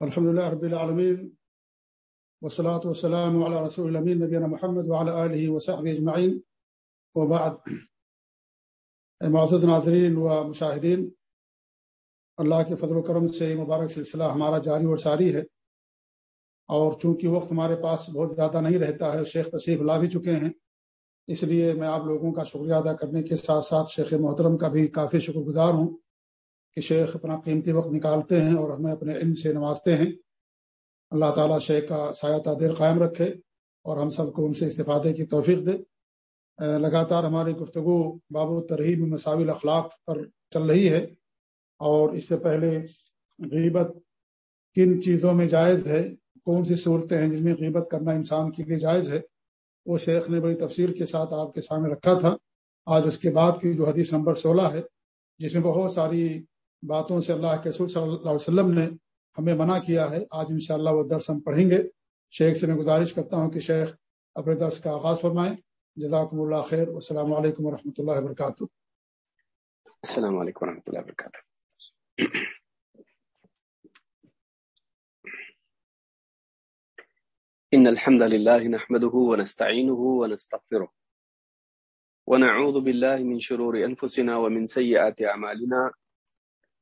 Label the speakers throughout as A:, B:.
A: الحمد لله رب العالمين والصلاة والسلام على رسول الأمين نبينا محمد وعلى آله وصحبه أجمعين. وبعد. معزز ناظرین و مشاہدین اللہ کے فضل و کرم سے مبارک سلسلہ ہمارا جاری اور ساری ہے۔ اور چونکہ وقت ہمارے پاس بہت زیادہ نہیں رہتا ہے، شیخ تشریف لا بھی چکے ہیں۔ اس لیے میں آپ لوگوں کا شکریہ ادا کرنے کے ساتھ ساتھ شیخ محترم کا بھی کافی شکر گزار ہوں۔ کہ شیخ اپنا قیمتی وقت نکالتے ہیں اور ہمیں اپنے علم سے نوازتے ہیں۔ اللہ تعالیٰ شیخ کا سایہ تعدیر قائم رکھے اور ہم سب کو ان سے استفادے کی توفیق دے۔ لگاتار ہماری گفتگو باب و ترہیب مساوی اخلاق پر چل رہی ہے اور اس سے پہلے غیبت کن چیزوں میں جائز ہے؟ کون سی صورتیں ہیں جن میں غیبت کرنا انسان کے لیے جائز ہے؟ وہ شیخ نے بڑی تفسیر کے ساتھ آپ کے سامنے رکھا تھا۔ آج اس کے بعد کی جو حدیث نمبر سولہ ہے، جس میں بہت ساری باتوں سے اللہ کے رسول صلی اللہ علیہ وسلم نے ہمیں منع کیا ہے۔ آج انشاءاللہ وہ درس ہم پڑھیں گے۔ شیخ سے میں گزارش کرتا ہوں کہ شیخ اپنے درس کا آغاز فرمائیں۔ جزاکم اللہ خیر۔ السلام علیکم ورحمۃ اللہ وبرکاتہ۔
B: السلام علیکم ورحمۃ اللہ وبرکاتہ۔ إن الحمد لله نحمده ونستعينه ونستغفره ونعوذ بالله من شرور أنفسنا ومن سيئات أعمالنا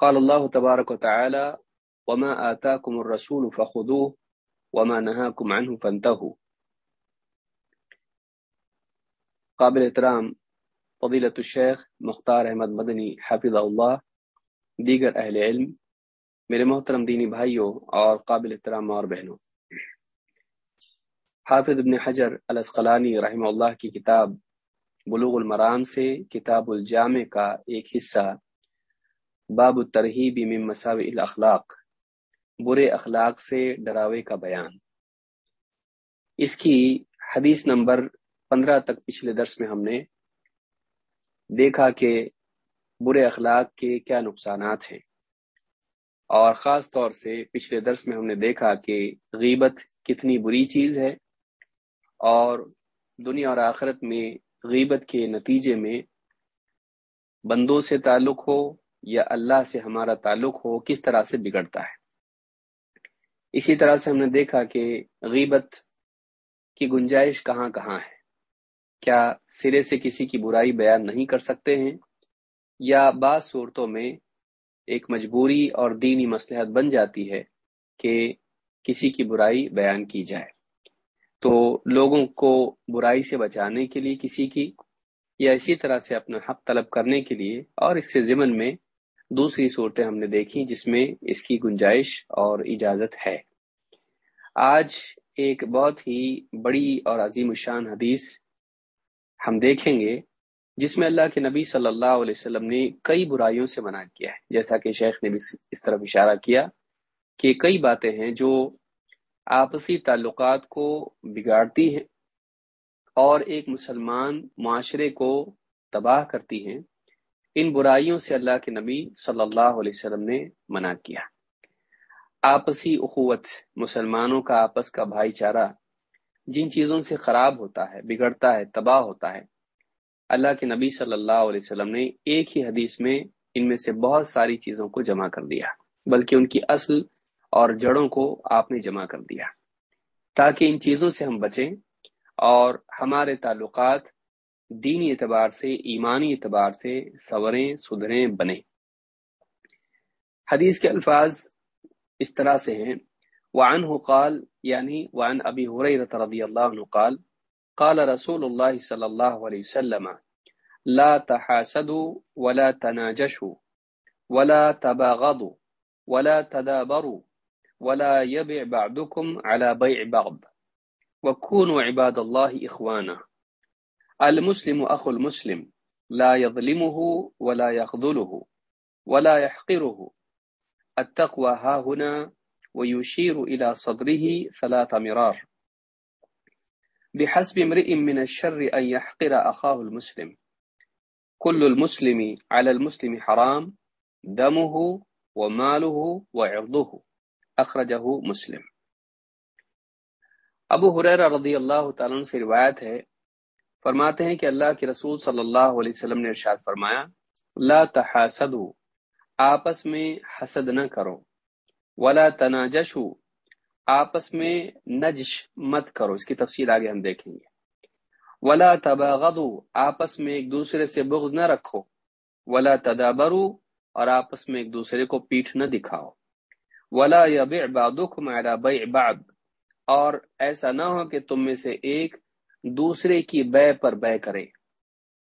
B: قال الله تبارك وتعالى وما آتاكم الرسول فخذوه وما نهاكم عنه فانتهوا. قابل احترام، فضیلت الشیخ مختار احمد مدنی حافظ اللہ دیگر اہل علم، میرے محترم دینی بھائیوں اور قابل احترام اور بہنوں۔ حافظ ابن حجر الاسقلانی رحمہ اللہ کی کتاب بلوغ المرام سے کتاب الجامع کا ایک حصہ باب ترہیب من مساوی الاخلاق، برے اخلاق سے ڈراوے کا بیان۔ اس کی حدیث نمبر پندرہ تک پچھلے درس میں ہم نے دیکھا کہ برے اخلاق کے کیا نقصانات ہیں۔ اور خاص طور سے پچھلے درس میں ہم نے دیکھا کہ غیبت کتنی بری چیز ہے اور دنیا اور آخرت میں غیبت کے نتیجے میں بندوں سے تعلق ہو یا اللہ سے ہمارا تعلق ہو، کس طرح سے بگڑتا ہے؟ اسی طرح سے ہم نے دیکھا کہ غیبت کی گنجائش کہاں کہاں ہے؟ کیا سرے سے کسی کی برائی بیان نہیں کر سکتے ہیں؟ یا بعض صورتوں میں ایک مجبوری اور دینی مسلحت بن جاتی ہے کہ کسی کی برائی بیان کی جائے۔ تو لوگوں کو برائی سے بچانے کے لیے کسی کی، یا اسی طرح سے اپنا حق طلب کرنے کے لیے، اور اس سے ضمن میں دوسری صورتیں ہم نے دیکھی جس میں اس کی گنجائش اور اجازت ہے۔ آج ایک بہت ہی بڑی اور عظیم الشان حدیث ہم دیکھیں گے، جس میں اللہ کے نبی صلی اللہ علیہ وسلم نے کئی برائیوں سے منع کیا ہے۔ جیسا کہ شیخ نے بھی اس طرف اشارہ کیا کہ کئی باتیں ہیں جو آپسی تعلقات کو بگاڑتی ہیں اور ایک مسلمان معاشرے کو تباہ کرتی ہیں۔ ان برائیوں سے اللہ کے نبی صلی اللہ علیہ وسلم نے منع کیا۔ آپسی اخوت، مسلمانوں کا آپس کا بھائی چارہ جن چیزوں سے خراب ہوتا ہے، بگڑتا ہے، تباہ ہوتا ہے۔ اللہ کے نبی صلی اللہ علیہ وسلم نے ایک ہی حدیث میں ان میں سے بہت ساری چیزوں کو جمع کر دیا، بلکہ ان کی اصل اور جڑوں کو آپ نے جمع کر دیا۔ تاکہ ان چیزوں سے ہم بچیں اور ہمارے تعلقات دینی اعتبار سے، ایمانی اعتبار سے سوریں سدھریں بنے حدیث کے الفاظ اس طرح سے ہیں۔ وعنه قال یعنی وعن ابی حریرت رضی اللہ عنہ قال قال رسول اللہ صلی اللہ علیہ وسلم، لا تحاسدوا ولا تناجشوا ولا تباغضوا ولا تدابروا ولا يبع بعضكم على بيع بعض وكونوا عباد الله إخوانا۔ المسلم اخو المسلم لا يظلمه ولا يخذله ولا يحقره. التقوى ها هنا ويشير إلى صدره ثلاث مرار. بحسب امرئ من الشر أن يحقر أخاه المسلم. كل المسلم على المسلم حرام، دمه وماله وعرضه. أخرجه مسلم. ابو حریر رضی اللہ تعالیٰ سے روایت ہے فرماتے ہیں کہ اللہ کے رسول صلی اللہ علیہ وسلم نے ارشاد فرمایا، لا تحاسدوا، آپس میں حسد نہ کرو۔ ولا تناجشو آپس میں نجش مت کرو۔ اس کی تفصیل آگے ہم دیکھیں گے۔ ولا تباغضوا، آپس میں ایک دوسرے سے بغض نہ رکھو۔ ولا تدابروا، اور آپس میں ایک دوسرے کو پیٹھ نہ دکھاؤ۔ ولا يبيع بعضكم على بيع بعض، اور ایسا نہ ہو کہ تم میں سے ایک دوسرے کی بے پر بے کرے۔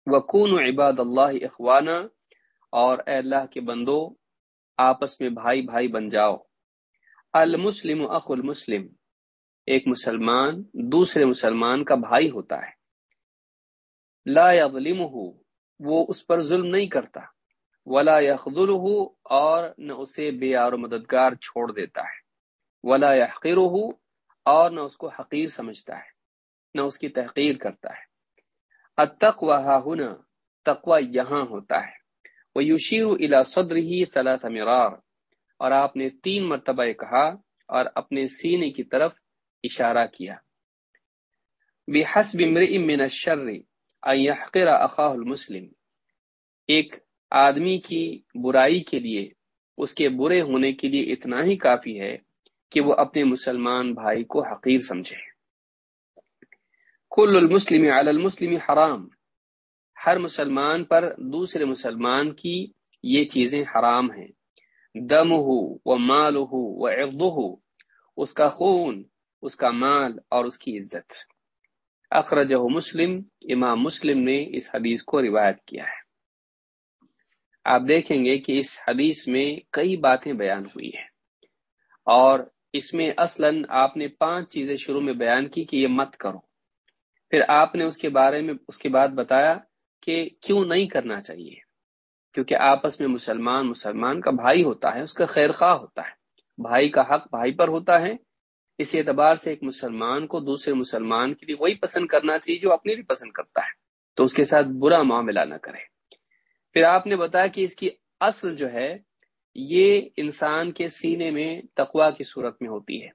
B: وکون عباد اللہ اخوانہ اور اے اللہ کے بندو، آپس میں بھائی بھائی بن جاؤ۔ المسلم اخ المسلم۔ ایک مسلمان دوسرے مسلمان کا بھائی ہوتا ہے۔ لا يظلمه، وہ اس پر ظلم نہیں کرتا۔ ولا يخذله اور نہ اسے بے اور مددگار چھوڑ دیتا ہے۔ ولا يحقره اور نہ اس کو حقیر سمجھتا ہے۔ نہ اس کی تحقیر کرتا ہے۔ اتقوا ہونا تقوا یہاں ہوتا ہے۔ وہ یوشیر الا صدر ہی صلاح مرار۔ اور آپ نے تین مرتبہ کہا اور اپنے سینے کی طرف اشارہ کیا۔ بحسب امرئ من الشر ان يحقر اخاه المسلم۔ ایک آدمی کی برائی کے لیے، اس کے برے ہونے کے لیے اتنا ہی کافی ہے کہ وہ اپنے مسلمان بھائی کو حقیر سمجھے۔ کل المسلم علی المسلم حرام۔ ہر مسلمان پر دوسرے مسلمان کی یہ چیزیں حرام ہیں۔ دم ہو و مال ہو و عرد ہو اس کا خون، اس کا مال اور اس کی عزت۔ اخرجہ مسلم، امام مسلم نے اس حدیث کو روایت کیا ہے۔ آپ دیکھیں گے کہ اس حدیث میں کئی باتیں بیان ہوئی ہیں۔ اور اس میں اصلا آپ نے پانچ چیزیں شروع میں بیان کی کہ یہ مت کرو۔ پھر آپ نے اس کے بارے میں اس کے بعد بتایا کہ کیوں نہیں کرنا چاہیے؟ کیونکہ آپس میں مسلمان مسلمان کا بھائی ہوتا ہے، اس کا خیر خواہ ہوتا ہے۔ بھائی کا حق بھائی پر ہوتا ہے۔ اس اعتبار سے ایک مسلمان کو دوسرے مسلمان کے لیے وہی پسند کرنا چاہیے جو اپنے بھی پسند کرتا ہے۔ تو اس کے ساتھ برا معاملہ نہ کرے۔ پھر آپ نے بتایا کہ اس کی اصل جو ہے، یہ انسان کے سینے میں تقوا کی صورت میں ہوتی ہے۔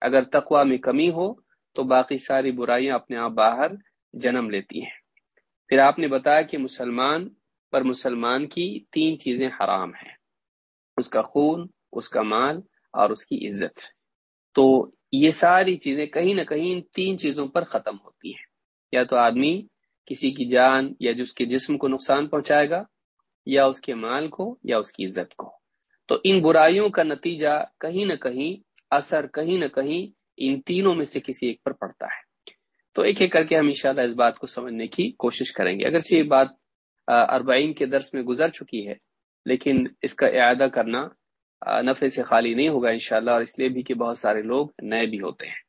B: اگر تقوا میں کمی ہو تو باقی ساری برائیاں اپنے آپ باہر جنم لیتی ہیں۔ پھر آپ نے بتایا کہ مسلمان پر مسلمان کی تین چیزیں حرام ہیں۔ اس کا خون، اس کا مال اور اس کی عزت۔ تو یہ ساری چیزیں کہیں نہ کہیں تین چیزوں پر ختم ہوتی ہیں۔ یا تو آدمی کسی کی جان یا جو اس کے جسم کو نقصان پہنچائے گا، یا اس کے مال کو یا اس کی عزت کو۔ تو ان برائیوں کا نتیجہ کہیں نہ کہیں، اثر کہیں نہ کہیں ان تینوں میں سے کسی ایک پر پڑتا ہے۔ تو ایک ایک کر کے ہم انشاءاللہ اس بات کو سمجھنے کی کوشش کریں گے۔ اگرچہ یہ بات اربعین کے درس میں گزر چکی ہے، لیکن اس کا اعادہ کرنا نفع سے خالی نہیں ہوگا انشاءاللہ، اور اس لیے بھی کہ بہت سارے لوگ نئے بھی ہوتے ہیں۔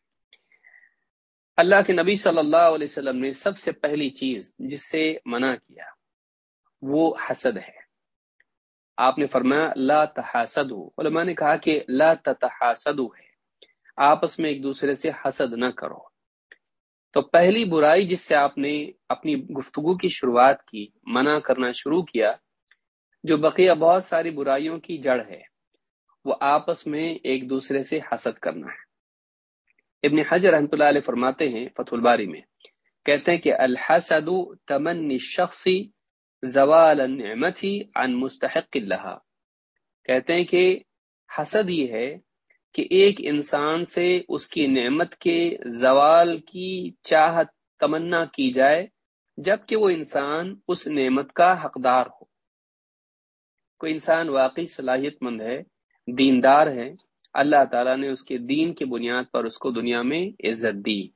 B: اللہ کے نبی صلی اللہ علیہ وسلم نے سب سے پہلی چیز جس سے منع کیا، وہ حسد ہے۔ آپ نے فرمایا، لا تحاسد علماء نے کہا کہ لا تحاسد ہے۔ آپس میں ایک دوسرے سے حسد نہ کرو۔ تو پہلی برائی جس سے آپ نے اپنی گفتگو کی شروعات کی، منع کرنا شروع کیا، جو بقیہ بہت ساری برائیوں کی جڑ ہے، وہ آپس میں ایک دوسرے سے حسد کرنا ہے۔ ابن حجر رحمۃ اللہ علیہ فرماتے ہیں فتح الباری میں، کہتے ہیں کہ الحسد تمنی شخصی زوال النعمت عن مستحق اللہ کہتے ہیں کہ حسد یہ ہے کہ ایک انسان سے اس کی نعمت کے زوال کی چاہت تمنا کی جائے جبکہ وہ انسان اس نعمت کا حقدار ہو۔ کوئی انسان واقعی صلاحیت مند ہے، دیندار ہے، اللہ تعالیٰ نے اس کے دین کے بنیاد پر اس کو دنیا میں عزت دی۔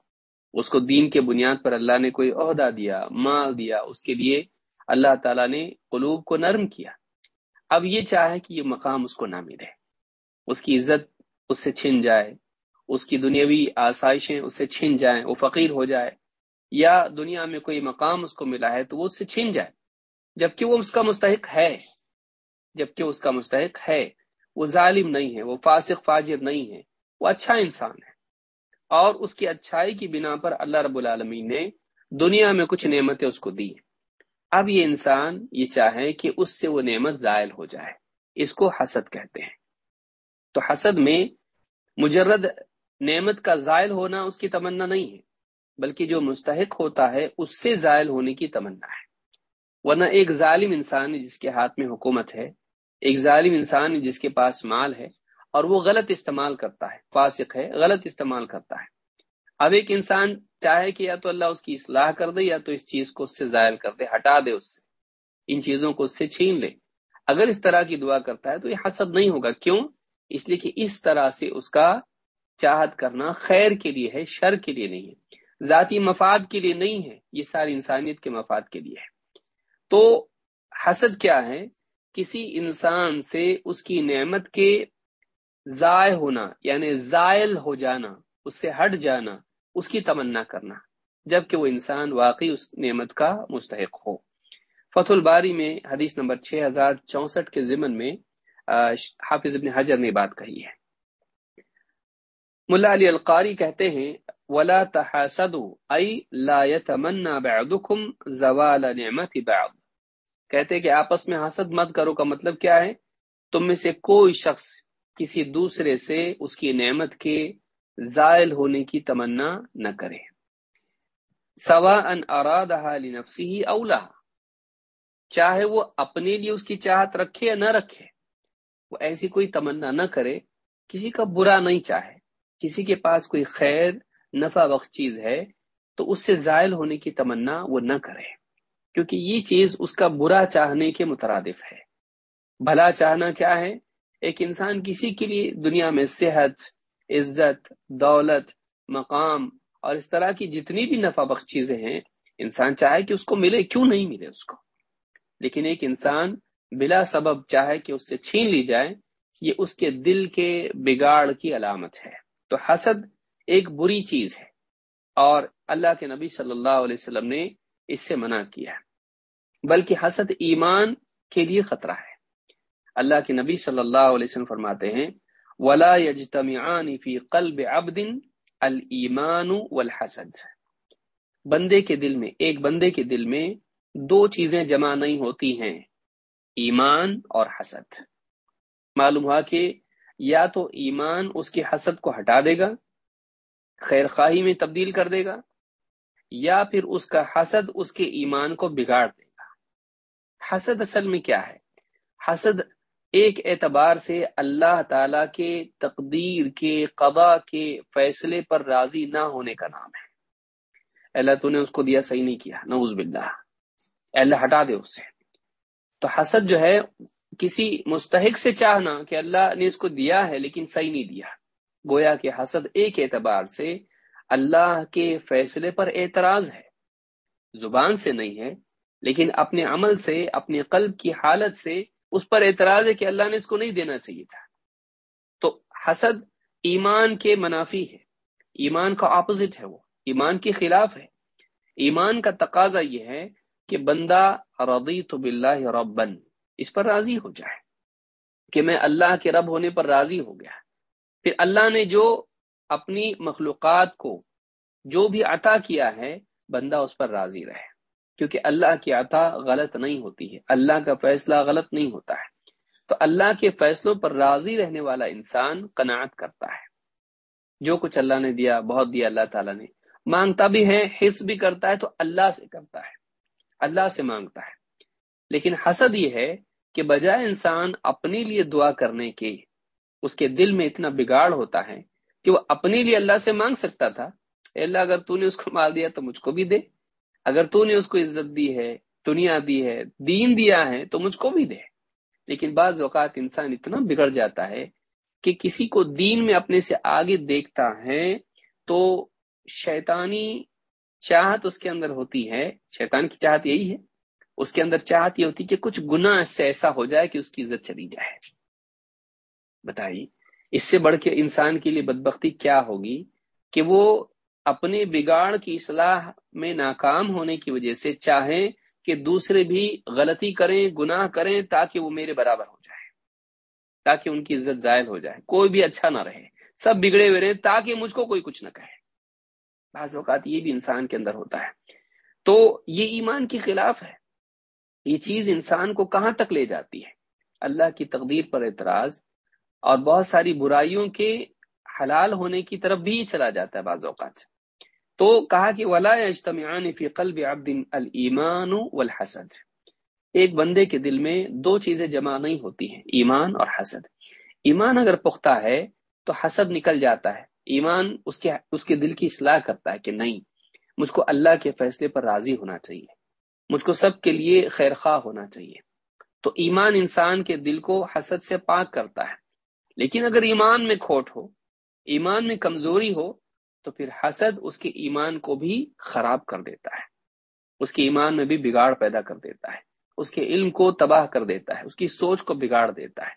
B: اس کو دین کے بنیاد پر اللہ نے کوئی عہدہ دیا، مال دیا، اس کے لیے اللہ تعالیٰ نے قلوب کو نرم کیا۔ اب یہ چاہے کہ یہ مقام اس کو نہ ملے۔ اس کی عزت اس سے چھن جائے، اس کی دنیاوی آسائشیں اس سے چھن جائیں، وہ فقیر ہو جائے، یا دنیا میں کوئی مقام اس کو ملا ہے تو وہ اس سے چھن جائے۔ جبکہ وہ اس کا مستحق ہے، جبکہ اس کا مستحق ہے، وہ ظالم نہیں ہے، وہ فاسق، فاجر نہیں ہے، وہ اچھا انسان ہے۔ اور اس کی اچھائی کی بنا پر اللہ رب العالمین نے دنیا میں کچھ نعمتیں اس کو دی اب یہ انسان یہ چاہے کہ اس سے وہ نعمت زائل ہو جائے، اس کو حسد کہتے ہیں۔ تو حسد میں مجرد نعمت کا زائل ہونا اس کی تمنا نہیں ہے، بلکہ جو مستحق ہوتا ہے اس سے زائل ہونے کی تمنا ہے۔ ورنہ ایک ظالم انسان جس کے ہاتھ میں حکومت ہے، ایک ظالم انسان جس کے پاس مال ہے اور وہ غلط استعمال کرتا ہے، فاسق ہے، غلط استعمال کرتا ہے۔ اب ایک انسان چاہے کہ یا تو اللہ اس کی اصلاح کر دے یا تو اس چیز کو اس سے زائل کر دے، ہٹا دے اس سے۔ ان چیزوں کو اس سے چھین لے۔ اگر اس طرح کی دعا کرتا ہے تو یہ حسد نہیں ہوگا۔ کیوں؟ اس لیے کہ اس طرح سے اس کا چاہت کرنا خیر کے لیے ہے، شر کے لیے نہیں ہے۔ ذاتی مفاد کے لیے نہیں ہے، یہ ساری انسانیت کے مفاد کے لیے ہے۔ تو حسد کیا ہے؟ کسی انسان سے اس کی نعمت کے ضائع ہونا یعنی زائل ہو جانا، اس سے ہٹ جانا، اس کی تمنا کرنا جبکہ وہ انسان واقعی اس نعمت کا مستحق ہو۔ فتح الباری میں حدیث نمبر 6064 کے ضمن میں حافظ ابن حجر نے بات کہی ہے۔ ملا علی القاری کہتے ہیں، ولا تحاسدوا اي لا يتمنى بعضكم زوال نعمت بعض۔ کہتے کہ آپس میں حسد مت کرو کا مطلب کیا ہے؟ تم میں سے کوئی شخص کسی دوسرے سے اس کی نعمت کے زائل ہونے کی تمنا نہ کرے۔ سوا ان اراد لنفسه اولا چاہے وہ اپنے لیے اس کی چاہت رکھے یا نہ رکھے۔ وہ ایسی کوئی تمنا نہ کرے، کسی کا برا نہیں چاہے، کسی کے پاس کوئی خیر، نفع بخش چیز ہے، تو اس سے زائل ہونے کی تمنا وہ نہ کرے۔ کیونکہ یہ چیز اس کا برا چاہنے کے مترادف ہے۔ بھلا چاہنا کیا ہے؟ ایک انسان کسی کے لیے دنیا میں صحت، عزت، دولت، مقام اور اس طرح کی جتنی بھی نفع بخش چیزیں ہیں، انسان چاہے کہ اس کو ملے، کیوں نہیں ملے اس کو؟ لیکن ایک انسان بلا سبب چاہے کہ اس سے چھین لی جائے، یہ اس کے دل کے بگاڑ کی علامت ہے۔ تو حسد ایک بری چیز ہے اور اللہ کے نبی صلی اللہ علیہ وسلم نے اس سے منع کیا ہے۔ بلکہ حسد ایمان کے لیے خطرہ ہے۔ اللہ کے نبی صلی اللہ علیہ وسلم فرماتے ہیں، ولا يجتمعان في قلب عبد الایمان والحسد۔ بندے کے دل میں، ایک بندے کے دل میں دو چیزیں جمع نہیں ہوتی ہیں۔ ایمان اور حسد۔ معلوم ہوا کہ یا تو ایمان اس کی حسد کو ہٹا دے گا، خیر خواہی میں تبدیل کر دے گا، یا پھر اس کا حسد اس کے ایمان کو بگاڑ دے گا۔ حسد اصل میں کیا ہے؟ حسد ایک اعتبار سے اللہ تعالی کے تقدیر کے قضا کے فیصلے پر راضی نہ ہونے کا نام ہے۔ اللہ تو نے اس کو دیا، صحیح نہیں کیا۔ نعوذ باللہ۔ اللہ ہٹا دے اس سے تو حسد جو ہے، کسی مستحق سے چاہنا کہ اللہ نے اس کو دیا ہے، لیکن صحیح نہیں دیا۔ گویا کہ حسد ایک اعتبار سے اللہ کے فیصلے پر اعتراض ہے۔ زبان سے نہیں ہے، لیکن اپنے عمل سے، اپنے قلب کی حالت سے اس پر اعتراض ہے کہ اللہ نے اس کو نہیں دینا چاہیے تھا۔ تو حسد ایمان کے منافی ہے۔ ایمان کا اپوزٹ ہے وہ۔ ایمان کے خلاف ہے۔ ایمان کا تقاضا یہ ہے کہ بندہ رضیت باللہ ربن اس پر راضی ہو جائے، کہ میں اللہ کے رب ہونے پر راضی ہو گیا۔ پھر اللہ نے جو اپنی مخلوقات کو جو بھی عطا کیا ہے، بندہ اس پر راضی رہے۔ کیونکہ اللہ کی عطا غلط نہیں ہوتی ہے، اللہ کا فیصلہ غلط نہیں ہوتا ہے۔ تو اللہ کے فیصلوں پر راضی رہنے والا انسان قناعت کرتا ہے۔ جو کچھ اللہ نے دیا، بہت دیا، اللہ تعالیٰ نے۔ مانگتا بھی ہے حص بھی کرتا ہے، تو اللہ سے کرتا ہے۔ اللہ سے مانگتا ہے۔ لیکن حسد یہ ہے کہ بجائے انسان اپنے لیے دعا کرنے کے اس کے دل میں اتنا بگاڑ ہوتا ہے کہ وہ اپنے لیے اللہ سے مانگ سکتا تھا۔ اے اللہ، اگر تو نے اس کو مار دیا تو مجھ کو بھی دے۔ اگر تو نے اس کو عزت دی ہے، دنیا دی ہے، دین دیا ہے تو مجھ کو بھی دے۔ لیکن بعض اوقات انسان اتنا بگڑ جاتا ہے کہ کسی کو دین میں اپنے سے آگے دیکھتا ہے تو شیطانی چاہت اس کے اندر ہوتی ہے، شیطان کی چاہت یہی ہے۔ اس کے اندر چاہت یہ ہوتی کہ کچھ گنا سے ایسا ہو جائے کہ اس کی عزت چلی جائے۔ بتائیے، اس سے بڑھ کے انسان کے لیے بدبختی کیا ہوگی کہ وہ اپنے بگاڑ کی اصلاح میں ناکام ہونے کی وجہ سے چاہیں کہ دوسرے بھی غلطی کریں، گناہ کریں تاکہ وہ میرے برابر ہو جائے، تاکہ ان کی عزت ظاہر ہو جائے، کوئی بھی اچھا نہ رہے، سب بگڑے ہوئے رہے تاکہ مجھ کو کوئی کچھ نہ کہے۔ بعض اوقات یہ بھی انسان کے اندر ہوتا ہے۔ تو یہ ایمان کے خلاف ہے۔ یہ چیز انسان کو کہاں تک لے جاتی ہے؟ اللہ کی تقدیر پر اعتراض اور بہت ساری برائیوں کے حلال ہونے کی طرف بھی چلا جاتا ہے بعض اوقات۔ تو کہا کہ ولا اجتماعان فی قلب عبد المان والحسد۔ ایک بندے کے دل میں دو چیزیں جمع نہیں ہوتی ہیں، ایمان اور حسد۔ ایمان اگر پختہ ہے تو حسد نکل جاتا ہے۔ ایمان اس کے اس کے دل کی اصلاح کرتا ہے کہ نہیں، مجھ کو اللہ کے فیصلے پر راضی ہونا چاہیے۔ مجھ کو سب کے لیے خیر خواہ ہونا چاہیے۔ تو ایمان انسان کے دل کو حسد سے پاک کرتا ہے۔ لیکن اگر ایمان میں کھوٹ ہو، ایمان میں کمزوری ہو، تو پھر حسد اس کے ایمان کو بھی خراب کر دیتا ہے۔ اس کے ایمان میں بھی بگاڑ پیدا کر دیتا ہے۔ اس کے علم کو تباہ کر دیتا ہے۔ اس کی سوچ کو بگاڑ دیتا ہے۔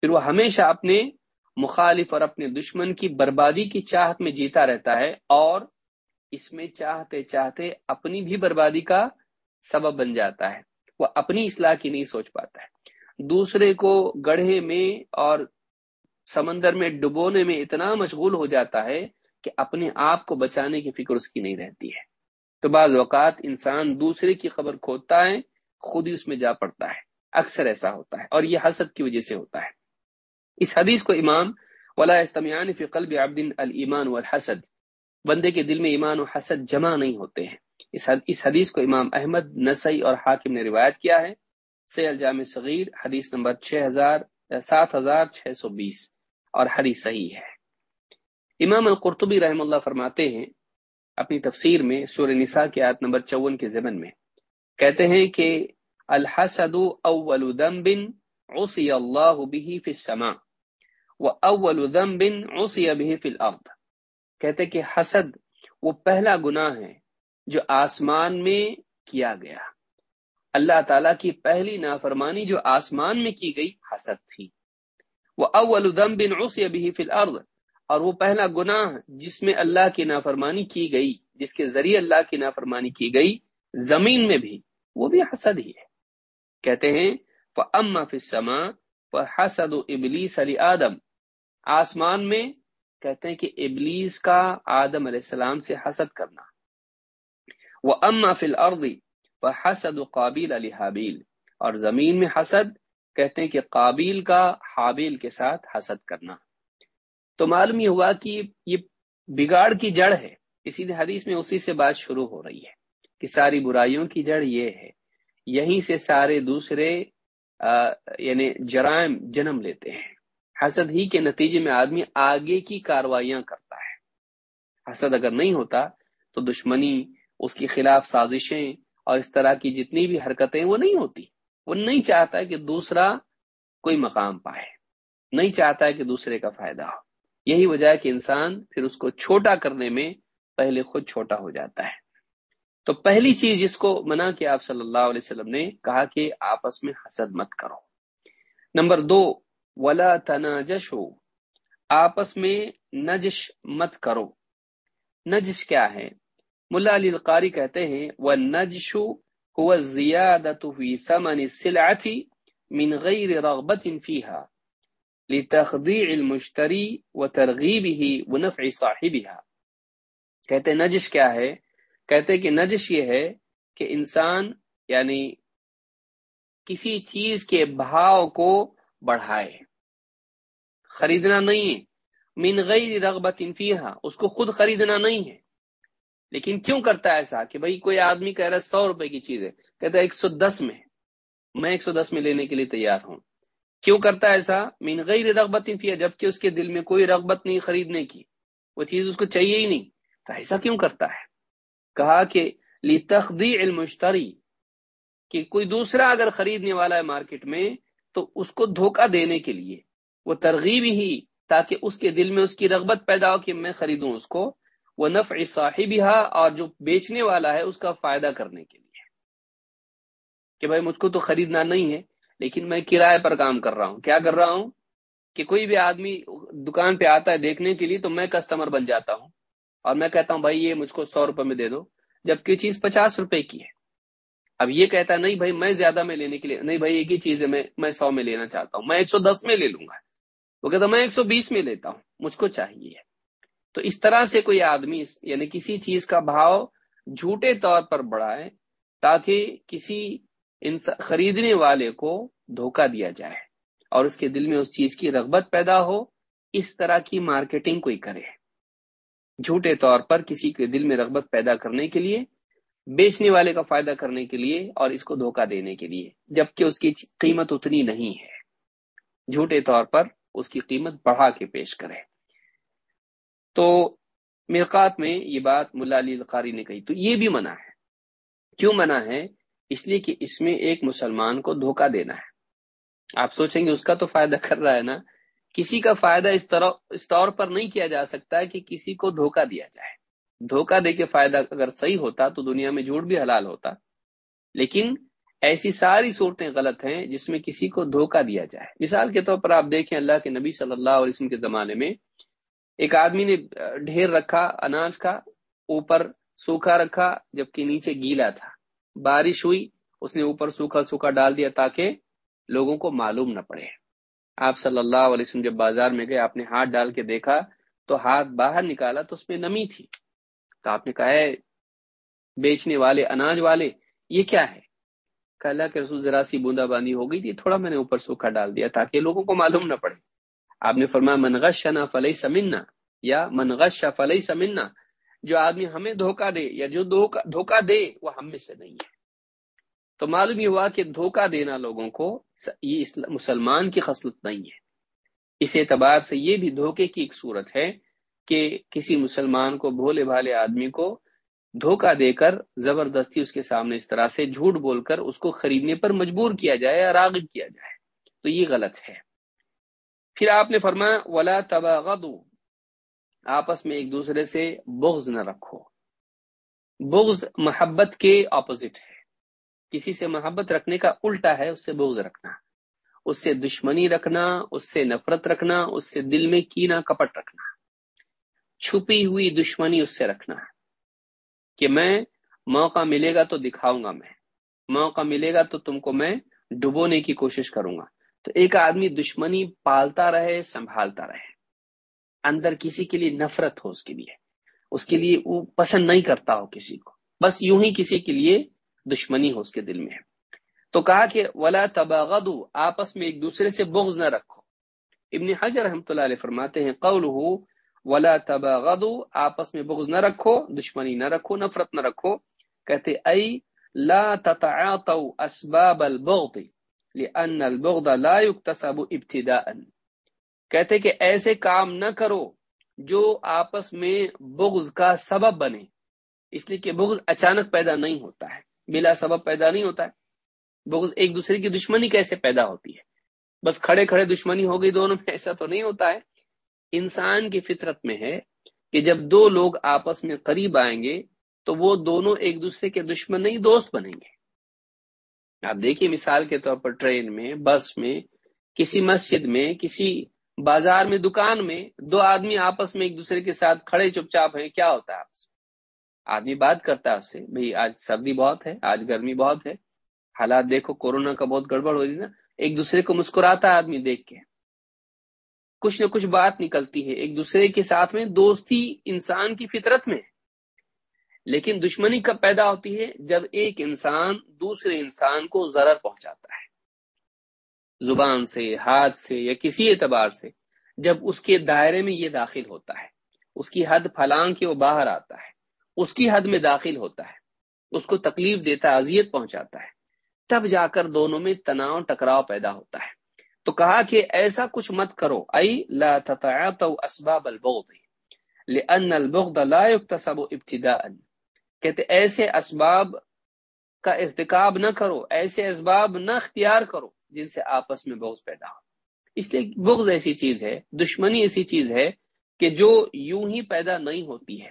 B: پھر وہ ہمیشہ اپنے مخالف اور اپنے دشمن کی بربادی کی چاہت میں جیتا رہتا ہے اور اس میں چاہتے چاہتے اپنی بھی بربادی کا سبب بن جاتا ہے۔ وہ اپنی اصلاح کی نہیں سوچ پاتا ہے۔ دوسرے کو گڑھے میں اور سمندر میں ڈبونے میں اتنا مشغول ہو جاتا ہے کہ اپنے آپ کو بچانے کی فکر اس کی نہیں رہتی ہے۔ تو بعض اوقات انسان دوسرے کی خبر کھوتا ہے، خود ہی اس میں جا پڑتا ہے۔ اکثر ایسا ہوتا ہے اور یہ حسد کی وجہ سے ہوتا ہے۔ اس حدیث کو امام ولا استمیان فی قلب عبد الایمان والحسد، بندے کے دل میں ایمان و حسد جمع نہیں ہوتے ہیں۔ اس حدیث کو امام احمد، نسائی اور حاکم نے روایت کیا ہے۔ سی الجام صغیر، حدیث نمبر چھ ہزار، سات ہزار چھ سو بیس، اور حدیث صحیح ہے۔ امام القرطبی رحم اللہ فرماتے ہیں اپنی تفسیر میں سور نساء کے آیت نمبر چون کے ضمن میں، کہتے ہیں کہ الحسد اول ذنب عصی اللہ به فی السماء۔ و اول ذنب عصی به فی کہتے کہ حسد وہ پہلا گناہ ہے جو آسمان میں کیا گیا۔ اللہ تعالی کی پہلی نافرمانی جو آسمان میں کی گئی حسد تھی۔ وہ اول ذنب عصی به فی الارض اور وہ پہلا گناہ جس میں اللہ کی نافرمانی کی گئی، جس کے ذریعے اللہ کی نافرمانی کی گئی زمین میں بھی، وہ بھی حسد ہی ہے۔ کہتے ہیں، فَأَمَّا فِي السَّمَاءِ فَحَسَدُ إِبْلِيسَ لِآدَمْ۔ آسمان میں کہتے ہیں کہ ابلیس کا آدم علیہ السلام سے حسد کرنا۔ وَأَمَّا فِي الْأَرْضِ فَحَسَدُ قَابِيلَ لِحَابِيلَ۔ اور زمین میں حسد کہتے ہیں کہ قابیل کا حابیل کے ساتھ حسد کرنا۔ تو معلوم یہ ہوا کہ یہ بگاڑ کی جڑ ہے۔ اسی حدیث میں اسی سے بات شروع ہو رہی ہے کہ ساری برائیوں کی جڑ یہ ہے۔ یہیں سے سارے دوسرے یعنی جرائم جنم لیتے ہیں۔ حسد ہی کے نتیجے میں آدمی آگے کی کاروائیاں کرتا ہے۔ حسد اگر نہیں ہوتا تو دشمنی، اس کے خلاف سازشیں اور اس طرح کی جتنی بھی حرکتیں وہ نہیں ہوتی۔ وہ نہیں چاہتا ہے کہ دوسرا کوئی مقام پائے۔ نہیں چاہتا ہے کہ دوسرے کا فائدہ ہو۔ یہی وجہ ہے کہ انسان پھر اس کو چھوٹا کرنے میں پہلے خود چھوٹا ہو جاتا ہے۔ تو پہلی چیز جس کو منع کیا آپ صلی اللہ علیہ وسلم نے، کہا کہ آپس میں حسد مت کرو۔ نمبر دو ولا تناجش ہو آپس میں نجش مت کرو۔ نجش کیا ہے؟ ملا علی القاری کہتے ہیں وہ نجش هو زیادت فی ثمن من غیر رغبت فیها لتخضیع المشتری و ونفع صاحبها۔ کہتے نجش کیا ہے؟ کہتے کہ نجش یہ ہے کہ انسان یعنی کسی چیز کے بھاؤ کو بڑھائے۔ خریدنا نہیں ہے۔ من غیر رغبت فیہا، اس کو خود خریدنا نہیں ہے۔ لیکن کیوں کرتا ہے ایسا کہ بھئی کوئی آدمی کہہ رہا ہے سو روپے کی چیز ہے، کہتا ہے ایک سو دس میں میں ایک سو دس میں لینے کے لیے تیار ہوں۔ کیوں کرتا ہے ایسا؟ من غیر رغبت فیہا، جبکہ اس کے دل میں کوئی رغبت نہیں خریدنے کی۔ وہ چیز اس کو چاہیے ہی نہیں۔ تو ایسا کیوں کرتا ہے؟ کہا کہ لی تخدی المشتری، کہ کوئی دوسرا اگر خریدنے والا ہے مارکیٹ میں، تو اس کو دھوکہ دینے کے لیے۔ وہ ترغیب ہی تاکہ اس کے دل میں اس کی رغبت پیدا ہو کہ میں خریدوں اس کو، وہ نفع صاحب اور جو بیچنے والا ہے اس کا فائدہ کرنے کے لیے۔ کہ بھائی مجھ کو تو خریدنا نہیں ہے، لیکن میں کرائے پر کام کر رہا ہوں۔ کیا کر رہا ہوں؟ کہ کوئی بھی آدمی دکان پہ آتا ہے دیکھنے کے لیے تو میں کسٹمر بن جاتا ہوں۔ اور میں کہتا ہوں، بھائی یہ مجھ کو سو روپے میں دے دو، جبکہ چیز پچاس روپے کی ہے۔ اب یہ کہتا ہے، نہیں بھائی میں زیادہ میں لینے کے لیے، نہیں بھائی ایک ہی چیز ہے، میں میں سو میں لینا چاہتا ہوں، میں ایک سو دس میں لے لوں گا۔ وہ کہتا میں ایک سو بیس میں لیتا ہوں، مجھ کو چاہیے تو اس طرح سے کوئی آدمی یعنی کسی چیز کا بھاؤ جھوٹے طور پر بڑھائے تاکہ کسی خریدنے والے کو دھوکہ دیا جائے اور اس کے دل میں اس چیز کی رغبت پیدا ہو، اس طرح کی مارکیٹنگ کوئی کرے۔ جھوٹے طور پر کسی کے دل میں رغبت پیدا کرنے کے لیے، بیچنے والے کا فائدہ کرنے کے لیے اور اس کو دھوکہ دینے کے لیے، جبکہ اس کی قیمت اتنی نہیں ہے۔ جھوٹے طور پر اس کی قیمت بڑھا کے پیش کرے۔ تو مرقات میں یہ بات ملا علی القاری نے کہی، تو یہ بھی منع ہے۔ کیوں منع ہے؟ اس لیے کہ اس میں ایک مسلمان کو دھوکہ دینا ہے۔ آپ سوچیں گے اس کا تو فائدہ کر رہا ہے نا۔ کسی کا فائدہ اس طرح، اس طور پر نہیں کیا جا سکتا کہ کسی کو دھوکہ دیا جائے۔ دھوکہ دے کے فائدہ اگر صحیح ہوتا تو دنیا میں جھوٹ بھی حلال ہوتا۔ لیکن ایسی ساری صورتیں غلط ہیں جس میں کسی کو دھوکہ دیا جائے۔ مثال کے طور پر آپ دیکھیں اللہ کے نبی صلی اللہ علیہ وسلم کے زمانے میں ایک آدمی نے ڈھیر رکھا، اناج کا، اوپر سوکھا رکھا، جبکہ نیچے گیلا تھا۔ بارش ہوئی، اس نے اوپر سوکھا سوکھا ڈال دیا تاکہ لوگوں کو معلوم نہ پڑے۔ آپ صلی اللہ علیہ وسلم جب بازار میں گئے، آپ نے ہاتھ ڈال کے دیکھا تو ہاتھ باہر نکالا تو اس میں نمی تھی۔ تو آپ نے کہا ہے بیچنے والے، اناج والے، یہ کیا ہے؟ کہ اللہ کے رسول ذرا سی بوندا باندھی ہو گئی تھی، تھوڑا میں نے اوپر سوکھا ڈال دیا تاکہ لوگوں کو معلوم نہ پڑے۔ آپ نے فرمایا منغش شنا فلئی سمنا یا منغش شا فلئی سمنا جو آدمی ہمیں دھوکہ دے یا جو دھوکہ دے، وہ ہم میں سے نہیں ہے۔ تو معلوم یہ ہوا کہ دھوکہ دینا لوگوں کو یہ مسلمان کی خصلت نہیں ہے۔ اس اعتبار سے یہ بھی دھوکے کی ایک صورت ہے کہ کسی مسلمان کو، بھولے بھالے آدمی کو دھوکہ دے کر زبردستی اس کے سامنے اس طرح سے جھوٹ بول کر اس کو خریدنے پر مجبور کیا جائے یا راغب کیا جائے۔ تو یہ غلط ہے۔ پھر آپ نے فرمایا، ولا تباغدو آپس میں ایک دوسرے سے بغض نہ رکھو۔ بغض محبت کے اپوزٹ ہے۔ کسی سے محبت رکھنے کا الٹا ہے، اس سے بغض رکھنا۔ اس سے دشمنی رکھنا، اس سے نفرت رکھنا، اس سے دل میں کینا کپٹ رکھنا۔ چھپی ہوئی دشمنی اس سے رکھنا۔ کہ میں موقع ملے گا تو دکھاؤں گا میں۔ موقع ملے گا تو تم کو میں ڈبونے کی کوشش کروں گا۔ تو ایک آدمی دشمنی پالتا رہے، سنبھالتا رہے۔ اندر کسی کے لیے نفرت ہو اس کے لیے۔ اس کے لیے وہ پسند نہیں کرتا ہو کسی کو۔ بس یوں ہی کسی کے لیے دشمنی ہو اس کے دل میں۔ تو کہا کہ ولا تباغدو آپس میں ایک دوسرے سے بغض نہ رکھو۔ ابن حجر رحمۃ اللہ علیہ فرماتے ہیں قول ہو ولا تباغدو آپس میں بغض نہ رکھو، دشمنی نہ رکھو، نفرت نہ رکھو۔ کہتے ای لا تتعاطوا اسباب البغض لان البغض لا يكتسب ابتداء کہتے کہ ایسے کام نہ کرو جو آپس میں بغض کا سبب بنے۔ اس لیے کہ بغض اچانک پیدا نہیں ہوتا ہے، بلا سبب پیدا نہیں ہوتا ہے۔ بغض ایک دوسرے کی دشمنی کیسے پیدا ہوتی ہے؟ بس کھڑے کھڑے دشمنی ہو گئی دونوں میں، ایسا تو نہیں ہوتا ہے۔ انسان کی فطرت میں ہے کہ جب دو لوگ آپس میں قریب آئیں گے تو وہ دونوں ایک دوسرے کے دشمن نہیں دوست بنیں گے۔ آپ دیکھیے مثال کے طور پر ٹرین میں، بس میں، کسی مسجد میں، کسی بازار میں، دکان میں دو آدمی آپس میں ایک دوسرے کے ساتھ کھڑے چپ چاپ ہیں، کیا ہوتا ہے آپس میں؟ آدمی بات کرتا ہے اس سے بھائی آج سردی بہت ہے، آج گرمی بہت ہے، حالات دیکھو، کورونا کا بہت گڑبڑ ہو رہی نا۔ ایک دوسرے کو مسکراتا ہے آدمی دیکھ کے۔ کچھ نہ کچھ بات نکلتی ہے۔ ایک دوسرے کے ساتھ میں دوستی انسان کی فطرت میں۔ لیکن دشمنی کب پیدا ہوتی ہے؟ جب ایک انسان دوسرے انسان کو ضرر پہنچاتا ہے۔ زبان سے، ہاتھ سے یا کسی اعتبار سے۔ جب اس کے دائرے میں یہ داخل ہوتا ہے۔ اس کی حد پھلانگ کے وہ باہر آتا ہے۔ اس کی حد میں داخل ہوتا ہے۔ اس کو تکلیف دیتا، اذیت پہنچاتا ہے۔ تب جا کر دونوں میں تناؤ، ٹکراؤ پیدا ہوتا ہے۔ تو کہا کہ ایسا کچھ مت کرو ائی لا تتعاطوا اسباب البغض لان البغض لا يكتسب ابتداء کہتے ایسے اسباب کا ارتکاب نہ کرو، ایسے اسباب نہ اختیار کرو جن سے آپس میں بغض پیدا ہو۔ اس لیے بغض ایسی چیز ہے، دشمنی ایسی چیز ہے کہ جو یوں ہی پیدا نہیں ہوتی ہے۔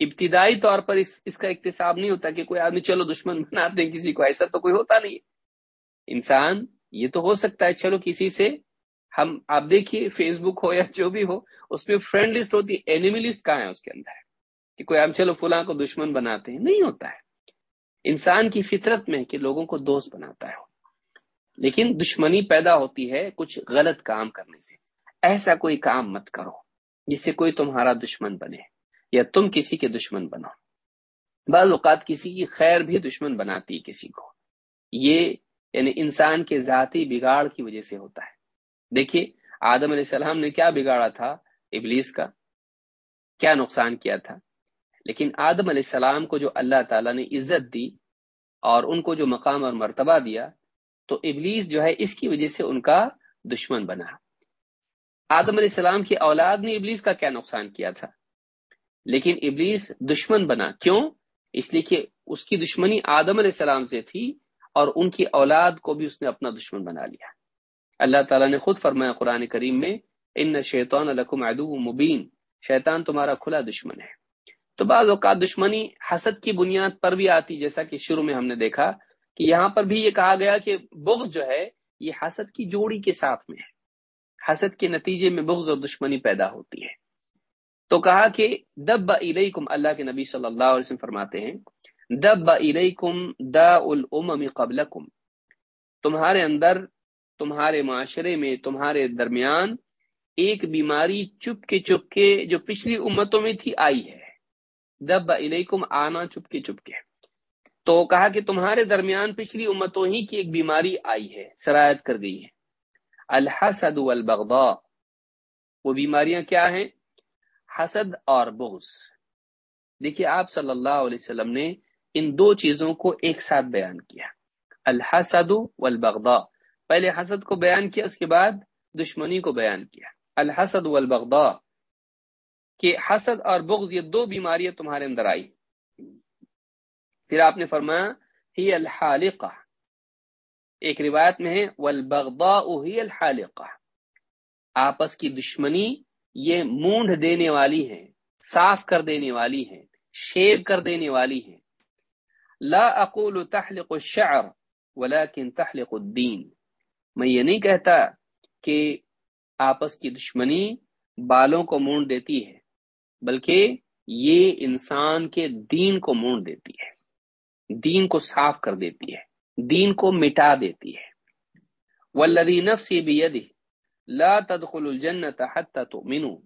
B: ابتدائی طور پر اس اس کا اقتصاب نہیں ہوتا کہ کوئی آدمی، چلو دشمن بناتے ہیں کسی کو ایسا تو کوئی ہوتا نہیں انسان یہ تو ہو سکتا ہے، چلو کسی سے، ہم، آپ دیکھیے فیس بک ہو یا جو بھی ہو، اس میں فرینڈ لسٹ ہوتی ہے اینیمی لسٹ کہاں ہے اس کے اندر؟ کہ کوئی آپ چلو فلاں کو دشمن بناتے ہیں، نہیں ہوتا ہے۔ انسان کی فطرت میں کہ لوگوں کو دوست بناتا ہے۔ لیکن دشمنی پیدا ہوتی ہے کچھ غلط کام کرنے سے۔ ایسا کوئی کام مت کرو جس سے کوئی تمہارا دشمن بنے، یا تم کسی کے دشمن بنو۔ بعض اوقات کسی کی خیر بھی دشمن بناتی ہے کسی کو۔ یہ یعنی انسان کے ذاتی بگاڑ کی وجہ سے ہوتا ہے۔ دیکھیے، آدم علیہ السلام نے کیا بگاڑا تھا؟ ابلیس کا۔ کیا نقصان کیا تھا؟ لیکن آدم علیہ السلام کو جو اللہ تعالیٰ نے عزت دی اور ان کو جو مقام اور مرتبہ دیا، تو ابلیس جو ہے، اس کی وجہ سے ان کا دشمن بنا۔ آدم علیہ السلام کی اولاد نے ابلیس کا کیا نقصان کیا تھا؟ لیکن ابلیس دشمن بنا۔ کیوں؟ اس لیے کہ اس کی دشمنی آدم علیہ السلام سے تھی اور ان کی اولاد کو بھی اس نے اپنا دشمن بنا لیا۔ اللہ تعالیٰ نے خود فرمایا قرآن کریم میں، ان شیطان الکم ادو مبین، شیطان تمہارا کھلا دشمن ہے۔ تو بعض اوقات دشمنی حسد کی بنیاد پر بھی آتی، جیسا کہ شروع میں ہم نے دیکھا کہ یہاں پر بھی یہ کہا گیا کہ بغض جو ہے، یہ حسد کی جوڑی کے ساتھ میں ہے۔ حسد کے نتیجے میں بغض اور دشمنی پیدا ہوتی ہے۔ تو کہا کہ دب الیکم اللہ کے نبی صلی اللہ علیہ وسلم فرماتے ہیں دب الیکم دا الامم قبلکم تمہارے اندر، تمہارے معاشرے میں، تمہارے درمیان ایک بیماری چپ کے چپ کے جو پچھلی امتوں میں تھی، آئی ہے۔ دب الیکم آنا چپ کے چپ کے تو کہا کہ تمہارے درمیان پچھلی امتوں ہی کی ایک بیماری آئی ہے، سرایت کر گئی ہے۔ الحسد والبغضاء۔ وہ بیماریاں کیا ہیں؟ حسد اور بغض۔ دیکھیے، آپ صلی اللہ علیہ وسلم نے ان دو چیزوں کو ایک ساتھ بیان کیا۔ الحسد والبغضاء۔ پہلے حسد کو بیان کیا، اس کے بعد دشمنی کو بیان کیا۔ الحسد والبغضاء۔ کہ حسد اور بغض یہ دو بیماریاں تمہارے اندر آئی پھر آپ نے فرمایا، ہی الحالقہ۔ ایک روایت میں ہے، والبغضاء ہی الحالقہ۔ آپس کی دشمنی یہ مونڈ دینے والی ہے صاف کر دینے والی ہے شیب کر دینے والی ہے لا اقول تحلق الشعر ولكن تحلق الدین میں یہ نہیں کہتا کہ آپس کی دشمنی بالوں کو مونڈ دیتی ہے، بلکہ یہ انسان کے دین کو مونڈ دیتی ہے، دین کو صاف کر دیتی ہے، دین کو مٹا دیتی ہے۔ والذی نفسی بیدہ، لا تدخل الجنت حتی تؤمنو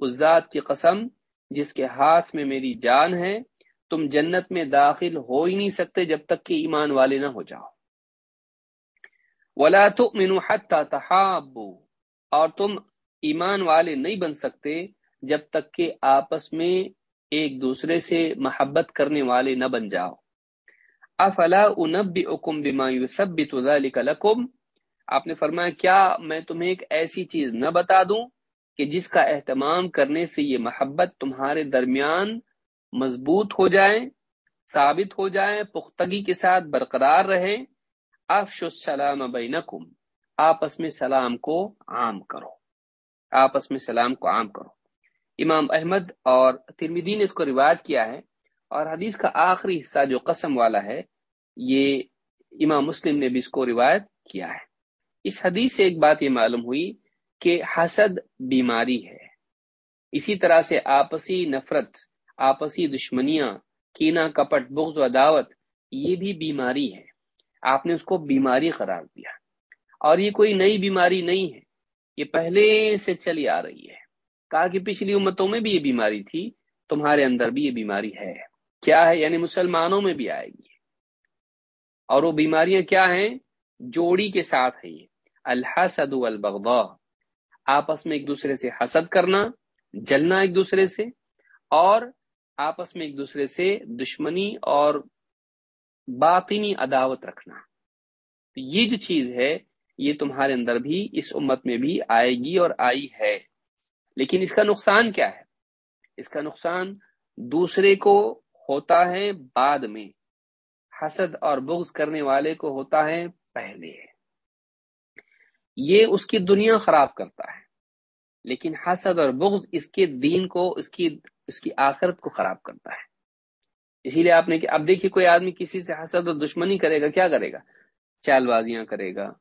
B: اس ذات کی قسم جس کے ہاتھ میں میری جان ہے تم جنت میں داخل ہو ہی نہیں سکتے جب تک کہ ایمان والے نہ ہو جاؤ۔ ولا تؤمنوا حتى تحابوا۔ اور تم ایمان والے نہیں بن سکتے جب تک کہ آپس میں ایک دوسرے سے محبت کرنے والے نہ بن جاؤ۔ افلا انبئکم بما يثبت ذلك لكم۔ آپ نے فرمایا، کیا میں تمہیں ایک ایسی چیز نہ بتا دوں کہ جس کا اہتمام کرنے سے یہ محبت تمہارے درمیان مضبوط ہو جائیں، ثابت ہو جائیں، پختگی کے ساتھ برقرار رہیں۔ افش السلام بینکم، آپس میں سلام کو عام کرو۔ آپس میں سلام کو عام کرو۔ امام احمد اور ترمیدین نے اس کو روایت کیا ہے اور حدیث کا آخری حصہ جو قسم والا ہے، یہ امام مسلم نے بھی اس کو روایت کیا ہے۔ اس حدیث سے ایک بات یہ معلوم ہوئی کہ حسد بیماری ہے۔ اسی طرح سے آپسی نفرت آپسی دشمنیاں، کینا، کپٹ، بغض و عداوت، یہ بھی بیماری ہے۔ آپ نے اس کو بیماری قرار دیا۔ اور یہ کوئی نئی بیماری نہیں ہے۔ یہ پہلے سے چلی آ رہی ہے۔ کہا کہ پچھلی امتوں میں بھی یہ بیماری تھی، تمہارے اندر بھی یہ بیماری ہے۔ کیا ہے؟ یعنی مسلمانوں میں بھی آئے گی۔ اور وہ بیماریاں کیا ہیں؟ جوڑی کے ساتھ ہے یہ۔ الحسد والبغضاء۔ آپس میں ایک دوسرے سے حسد کرنا، جلنا ایک دوسرے سے، اور آپس میں ایک دوسرے سے دشمنی اور باطنی عداوت رکھنا۔ یہ جو چیز ہے، یہ تمہارے اندر بھی اس امت میں بھی آئے گی اور آئی ہے۔ لیکن اس کا نقصان کیا ہے؟ اس کا نقصان دوسرے کو ہوتا ہے بعد میں۔ حسد اور بغض کرنے والے کو ہوتا ہے پہلے۔ یہ اس کی دنیا خراب کرتا ہے۔ لیکن حسد اور بغض اس کے دین کو، اس کی اس کی آخرت کو خراب کرتا ہے۔ اسی لیے آپ نے کہ اب دیکھیے کوئی آدمی کسی سے حسد اور دشمنی کرے گا، کیا کرے گا؟ چال بازیاں کرے گا۔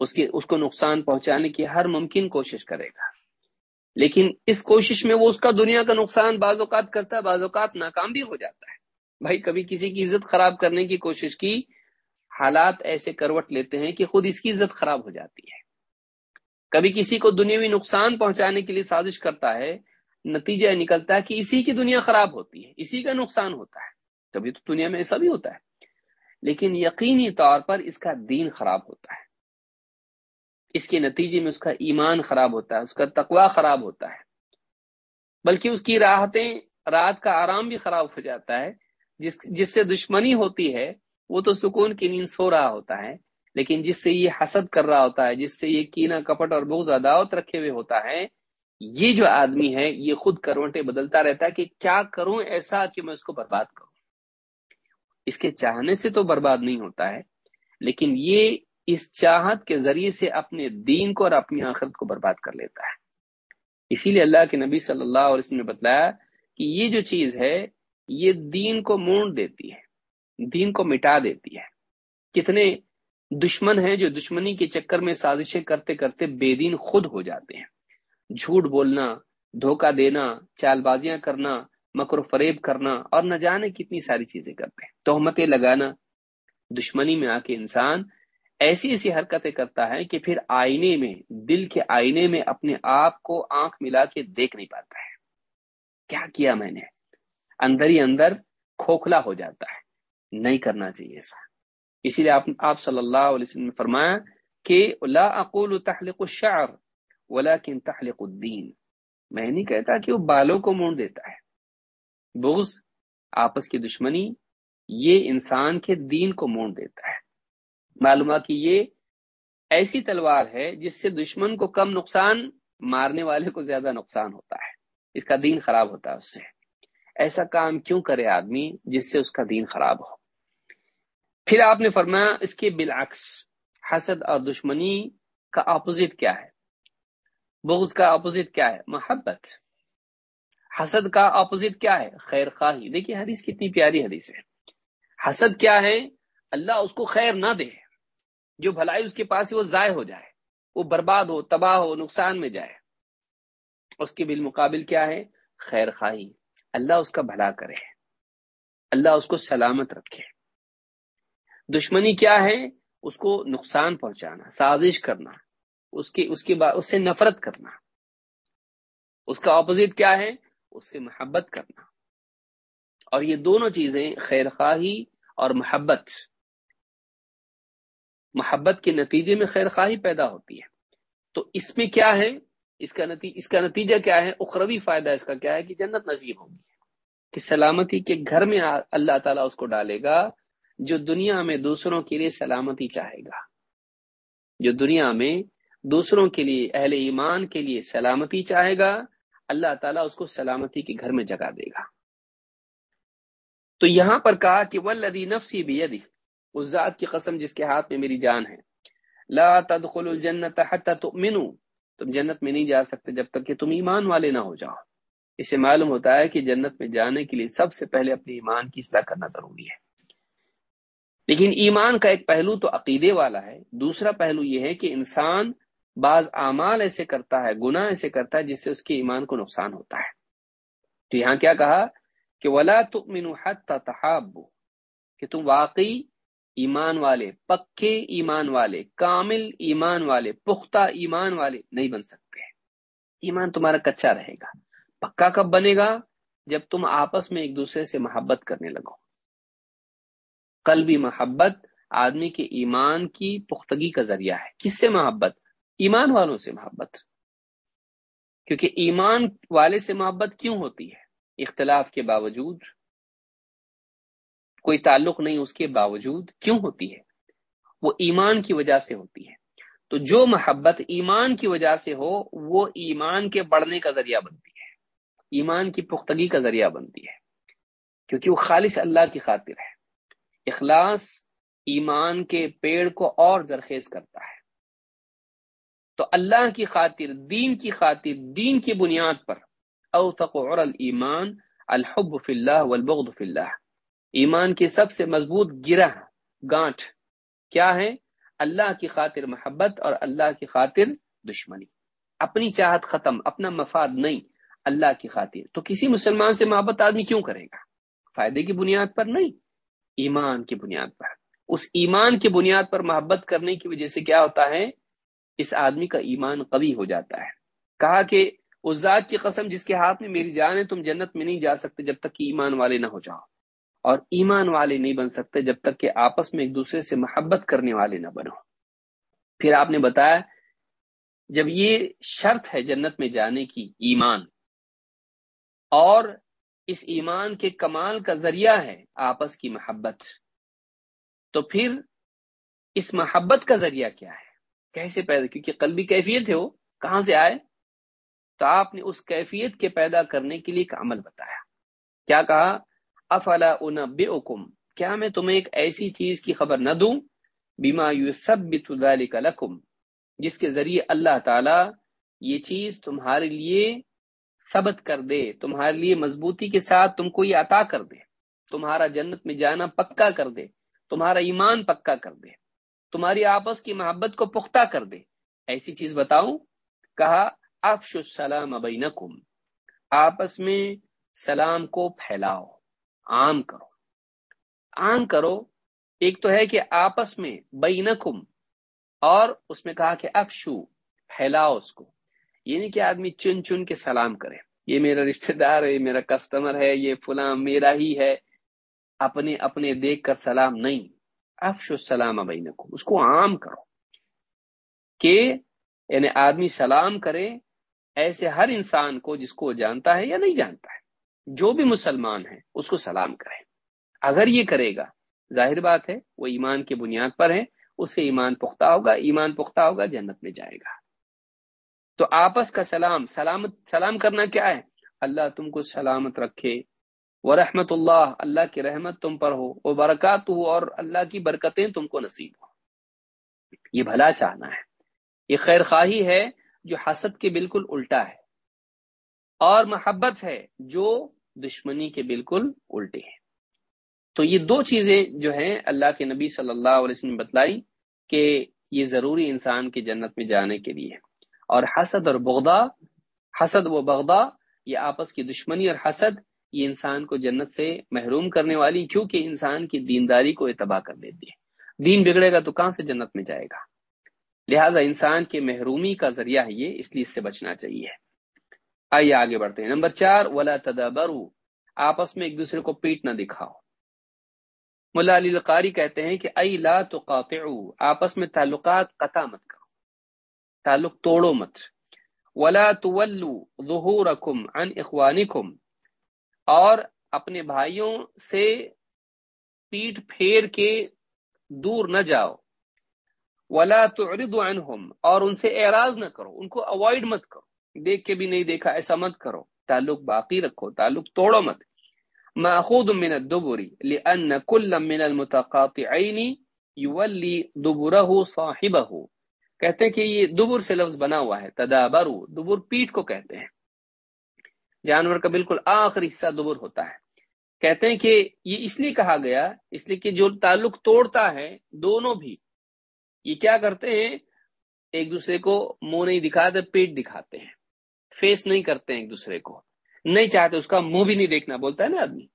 B: اس کے، اس کو نقصان پہنچانے کی ہر ممکن کوشش کرے گا۔ لیکن اس کوشش میں وہ اس کا دنیا کا نقصان بعض اوقات کرتا ہے، بعض اوقات ناکام بھی ہو جاتا ہے۔ بھائی، کبھی کسی کی عزت خراب کرنے کی کوشش کی، حالات ایسے کروٹ لیتے ہیں کہ خود اس کی عزت خراب ہو جاتی ہے۔ کبھی کسی کو دنیاوی نقصان پہنچانے کے لیے سازش کرتا ہے، نتیجہ نکلتا ہے کہ اسی کی دنیا خراب ہوتی ہے، اسی کا نقصان ہوتا ہے۔ کبھی تو دنیا میں ایسا بھی ہوتا ہے۔ لیکن یقینی طور پر اس کا دین خراب ہوتا ہے۔ اس کے نتیجے میں اس کا ایمان خراب ہوتا ہے، اس کا تقوا خراب ہوتا ہے۔ بلکہ اس کی راحتیں، رات کا آرام بھی خراب ہو جاتا ہے۔ جس جس سے دشمنی ہوتی ہے، وہ تو سکون کی نیند سو رہا ہوتا ہے۔ لیکن جس سے یہ حسد کر رہا ہوتا ہے، جس سے یہ کینا کپٹ اور بغض عداوت رکھے ہوئے ہوتا ہے، یہ جو آدمی ہے، یہ خود کروٹے بدلتا رہتا ہے کہ کیا کروں ایسا کہ میں اس کو برباد کروں۔ اس کے چاہنے سے تو برباد نہیں ہوتا ہے، لیکن یہ اس چاہت کے ذریعے سے اپنے دین کو اور اپنی آخرت کو برباد کر لیتا ہے۔ اسی لیے اللہ کے نبی صلی اللہ علیہ وسلم نے بتلایا کہ یہ جو چیز ہے، یہ دین کو مونڈ دیتی ہے، دین کو مٹا دیتی ہے۔ کتنے دشمن ہیں جو دشمنی کے چکر میں سازشیں کرتے کرتے بے دین خود ہو جاتے ہیں۔ جھوٹ بولنا، دھوکہ دینا چال بازیاں کرنا، مکر و فریب کرنا اور نہ جانے کتنی ساری چیزیں کرتے ہیں۔ تہمتیں لگانا، دشمنی میں آ کے انسان ایسی ایسی حرکتیں کرتا ہے کہ پھر آئینے میں، دل کے آئینے میں اپنے آپ کو آنکھ ملا کے دیکھ نہیں پاتا ہے۔ کیا کیا میں نے؟ اندر ہی اندر کھوکھلا ہو جاتا ہے۔ نہیں کرنا چاہیے ایسا اسی لیے آپ آپ صلی اللہ علیہ وسلم نے فرمایا کہ لا اقول تحلق الشعر ولكن تحلق الدین۔ میں نہیں کہتا کہ وہ بالوں کو موڑ دیتا ہے۔ بغض، آپس کی دشمنی، یہ انسان کے دین کو موڑ دیتا ہے۔ معلوم کہ یہ ایسی تلوار ہے جس سے دشمن کو کم نقصان، مارنے والے کو زیادہ نقصان ہوتا ہے۔ اس کا دین خراب ہوتا ہے اس سے۔ ایسا کام کیوں کرے آدمی جس سے اس کا دین خراب ہو؟ پھر آپ نے فرمایا اس کے بالعکس حسد اور دشمنی کا اپوزٹ کیا ہے؟ بغض کا اپوزٹ کیا ہے؟ محبت. حسد کا اپوزٹ کیا ہے؟ خیر خواہی. دیکھیے حدیث کتنی پیاری حدیث ہے۔ حسد کیا ہے؟ اللہ اس کو خیر نہ دے، جو بھلائی اس کے پاس وہ ضائع ہو جائے، وہ برباد ہو، تباہ ہو، نقصان میں جائے۔ اس کے بالمقابل کیا ہے؟ خیر خواہی. اللہ اس کا بھلا کرے۔ اللہ اس کو سلامت رکھے۔ دشمنی کیا ہے؟ اس کو نقصان پہنچانا، سازش کرنا، اس کے اس کے بعد اس سے نفرت کرنا۔ اس کا اپوزٹ کیا ہے؟ اس سے محبت کرنا۔ اور یہ دونوں چیزیں خیر خواہی اور محبت۔ محبت کے نتیجے میں خیر خواہی پیدا ہوتی ہے۔ تو اس میں کیا ہے؟ اس کا نتیجہ اس کا نتیجہ کیا ہے؟ اخروی فائدہ اس کا کیا ہے؟ کہ جنت نصیب ہوگی۔ کہ سلامتی کے گھر میں اللہ تعالیٰ اس کو ڈالے گا۔ جو دنیا میں دوسروں کے لیے سلامتی چاہے گا۔ جو دنیا میں دوسروں کے لیے، اہل ایمان کے لیے سلامتی چاہے گا، اللہ تعالیٰ اس کو سلامتی کے گھر میں جگہ دے گا۔ تو یہاں پر کہا کہ ولدی نفسی بھی اس ذات کی قسم جس کے ہاتھ میں میری جان ہے۔ لا تدخل الجنت حتى تؤمنوا۔ تم جنت میں نہیں جا سکتے جب تک کہ تم ایمان والے نہ ہو جاؤ۔ اس سے معلوم ہوتا ہے کہ جنت میں جانے کے لیے سب سے پہلے اپنے ایمان کی اصلاح کرنا ضروری ہے۔ لیکن ایمان کا ایک پہلو تو عقیدے والا ہے۔ دوسرا پہلو یہ ہے کہ انسان بعض اعمال ایسے کرتا ہے، گناہ ایسے کرتا ہے، جس سے اس کے ایمان کو نقصان ہوتا ہے۔ تو یہاں کیا کہا؟ کہ ولا تؤمنوا حتى تحابوا۔ کہ تم واقعی ایمان والے، پکے ایمان والے، کامل ایمان والے، پختہ ایمان والے نہیں بن سکتے ایمان تمہارا کچا رہے گا۔ پکا کب بنے گا؟ جب تم آپس میں ایک دوسرے سے محبت کرنے لگو۔ قلبی محبت آدمی کے ایمان کی پختگی کا ذریعہ ہے۔ کس سے محبت؟ ایمان والوں سے محبت۔ کیونکہ ایمان والے سے محبت کیوں ہوتی ہے؟ اختلاف کے باوجود، کوئی تعلق نہیں اس کے باوجود کیوں ہوتی ہے؟ وہ ایمان کی وجہ سے ہوتی ہے۔ تو جو محبت ایمان کی وجہ سے ہو، وہ ایمان کے بڑھنے کا ذریعہ بنتی ہے۔ ایمان کی پختگی کا ذریعہ بنتی ہے۔ کیونکہ وہ خالص اللہ کی خاطر ہے۔ اخلاص ایمان کے پیڑ کو اور زرخیز کرتا ہے۔ تو اللہ کی خاطر، دین کی خاطر، دین کی بنیاد پر اوثق عر ایمان الحب فی اللہ والبغض فی اللہ۔ ایمان کی سب سے مضبوط گرہ گانٹ کیا ہے؟ اللہ کی خاطر محبت اور اللہ کی خاطر دشمنی۔ اپنی چاہت ختم، اپنا مفاد نہیں، اللہ کی خاطر۔ تو کسی مسلمان سے محبت آدمی کیوں کرے گا؟ فائدے کی بنیاد پر نہیں۔ ایمان کی بنیاد پر۔ اس ایمان کی بنیاد پر محبت کرنے کی وجہ سے کیا ہوتا ہے؟ اس آدمی کا ایمان قوی ہو جاتا ہے۔ کہا کہ اس ذات کی قسم جس کے ہاتھ میں میری جان ہے، تم جنت میں نہیں جا سکتے جب تک کہ ایمان والے نہ ہو جاؤ۔ اور ایمان والے نہیں بن سکتے جب تک کہ آپس میں ایک دوسرے سے محبت کرنے والے نہ بنو۔ پھر آپ نے بتایا، جب یہ شرط ہے جنت میں جانے کی ایمان، اور اس ایمان کے کمال کا ذریعہ ہے آپس کی محبت۔ تو پھر اس محبت کا ذریعہ کیا ہے؟ کیسے پیدا؟ کیونکہ قلبی کیفیت ہے وہ۔ کہاں سے آئے؟ تو آپ نے اس کیفیت کے پیدا کرنے کے لیے ایک عمل بتایا۔ کیا کہا؟ افلا انبئکم۔ کیا میں تمہیں ایک ایسی چیز کی خبر نہ دوں؟ بیما یثبت ذلک لکم۔ جس کے ذریعے اللہ تعالی یہ چیز تمہارے لیے ثبت کر دے، تمہارے لیے مضبوطی کے ساتھ تم کو یہ عطا کر دے۔ تمہارا جنت میں جانا پکا کر دے، تمہارا ایمان پکا کر دے۔ تمہاری آپس کی محبت کو پختہ کر دے۔ ایسی چیز بتاؤں؟ کہا افش السلام بینکم۔ آپس میں سلام کو پھیلاؤ، عام کرو۔ عام کرو، ایک تو ہے کہ آپس میں بینکم اور اس میں کہا کہ افشو، پھیلاؤ اس کو۔ یہ نہیں کہ آدمی چن چن کے سلام کرے۔ یہ میرا رشتہ دار ہے میرا کسٹمر ہے، یہ فلاں میرا ہی ہے۔ اپنے اپنے دیکھ کر سلام نہیں۔ افش السلام بینکم۔ اس کو عام کرو کہ یعنی آدمی سلام کرے ایسے ہر انسان کو جس کو جانتا ہے یا نہیں جانتا ہے۔ جو بھی مسلمان ہے، اس کو سلام کرے۔ اگر یہ کرے گا، ظاہر بات ہے، وہ ایمان کی بنیاد پر ہے، اس سے ایمان پختہ ہوگا، ایمان پختہ ہوگا، جنت میں جائے گا۔ تو آپس کا سلام، سلامت، سلام کرنا کیا ہے؟ اللہ تم کو سلامت رکھے۔ وہ رحمت اللہ اللہ کی رحمت تم پر ہو۔ وہ برکات ہو اور اللہ کی برکتیں تم کو نصیب ہو یہ بھلا چاہنا ہے۔ یہ خیر خواہی ہے جو حسد کے بالکل الٹا ہے۔ اور محبت ہے جو دشمنی کے بالکل الٹے ہیں۔ تو یہ دو چیزیں جو ہیں اللہ کے نبی صلی اللہ علیہ وسلم نے بتلائی کہ یہ ضروری انسان کی جنت میں جانے کے لیے۔ اور حسد اور بغدا حسد و بغدا یہ آپس کی دشمنی اور حسد، یہ انسان کو جنت سے محروم کرنے والی، کیونکہ انسان کی دینداری کو اتباع کر دیتی ہے۔ دین بگڑے گا تو کہاں سے جنت میں جائے گا؟ لہذا انسان کے محرومی کا ذریعہ ہے یہ، اس لیے اس سے بچنا چاہیے۔ آئیے آگے بڑھتے ہیں۔ نمبر چار، ولا تدبرو آپس میں ایک دوسرے کو پیٹ نہ دکھاؤ۔ ملا علی القاری کہتے ہیں کہ ائی لا تو آپس میں تعلقات قطع مت کرو۔ تعلق توڑو مت۔ ولا تولو ظہورکم عن اخوانکم اور اپنے بھائیوں سے پیٹ پھیر کے دور نہ جاؤ۔ ولا تعرض عنہم اور ان سے اعراض نہ کرو۔ ان کو اوائڈ مت کرو۔ دیکھ کے بھی نہیں دیکھا، ایسا مت کرو۔ تعلق باقی رکھو، تعلق توڑو مت۔ ماخوذ من الدبر لان كل من المتقاطعين يولي دبره صاحبه۔ کہتے ہیں کہ یہ دبر سے لفظ بنا ہوا ہے، تدابرو، دبر پیٹ کو کہتے ہیں۔ جانور کا بالکل آخری حصہ دبر ہوتا ہے۔ کہتے ہیں کہ یہ اس لیے کہا گیا، اس لیے کہ جو تعلق توڑتا ہے دونوں بھی، یہ کیا کرتے ہیں؟ ایک دوسرے کو منہ نہیں دکھاتے، پیٹ دکھاتے ہیں۔ فیس نہیں کرتے ہیں ایک دوسرے کو۔ نہیں چاہتے اس کا منہ بھی نہیں دیکھنا، بولتا ہے نا آدمی۔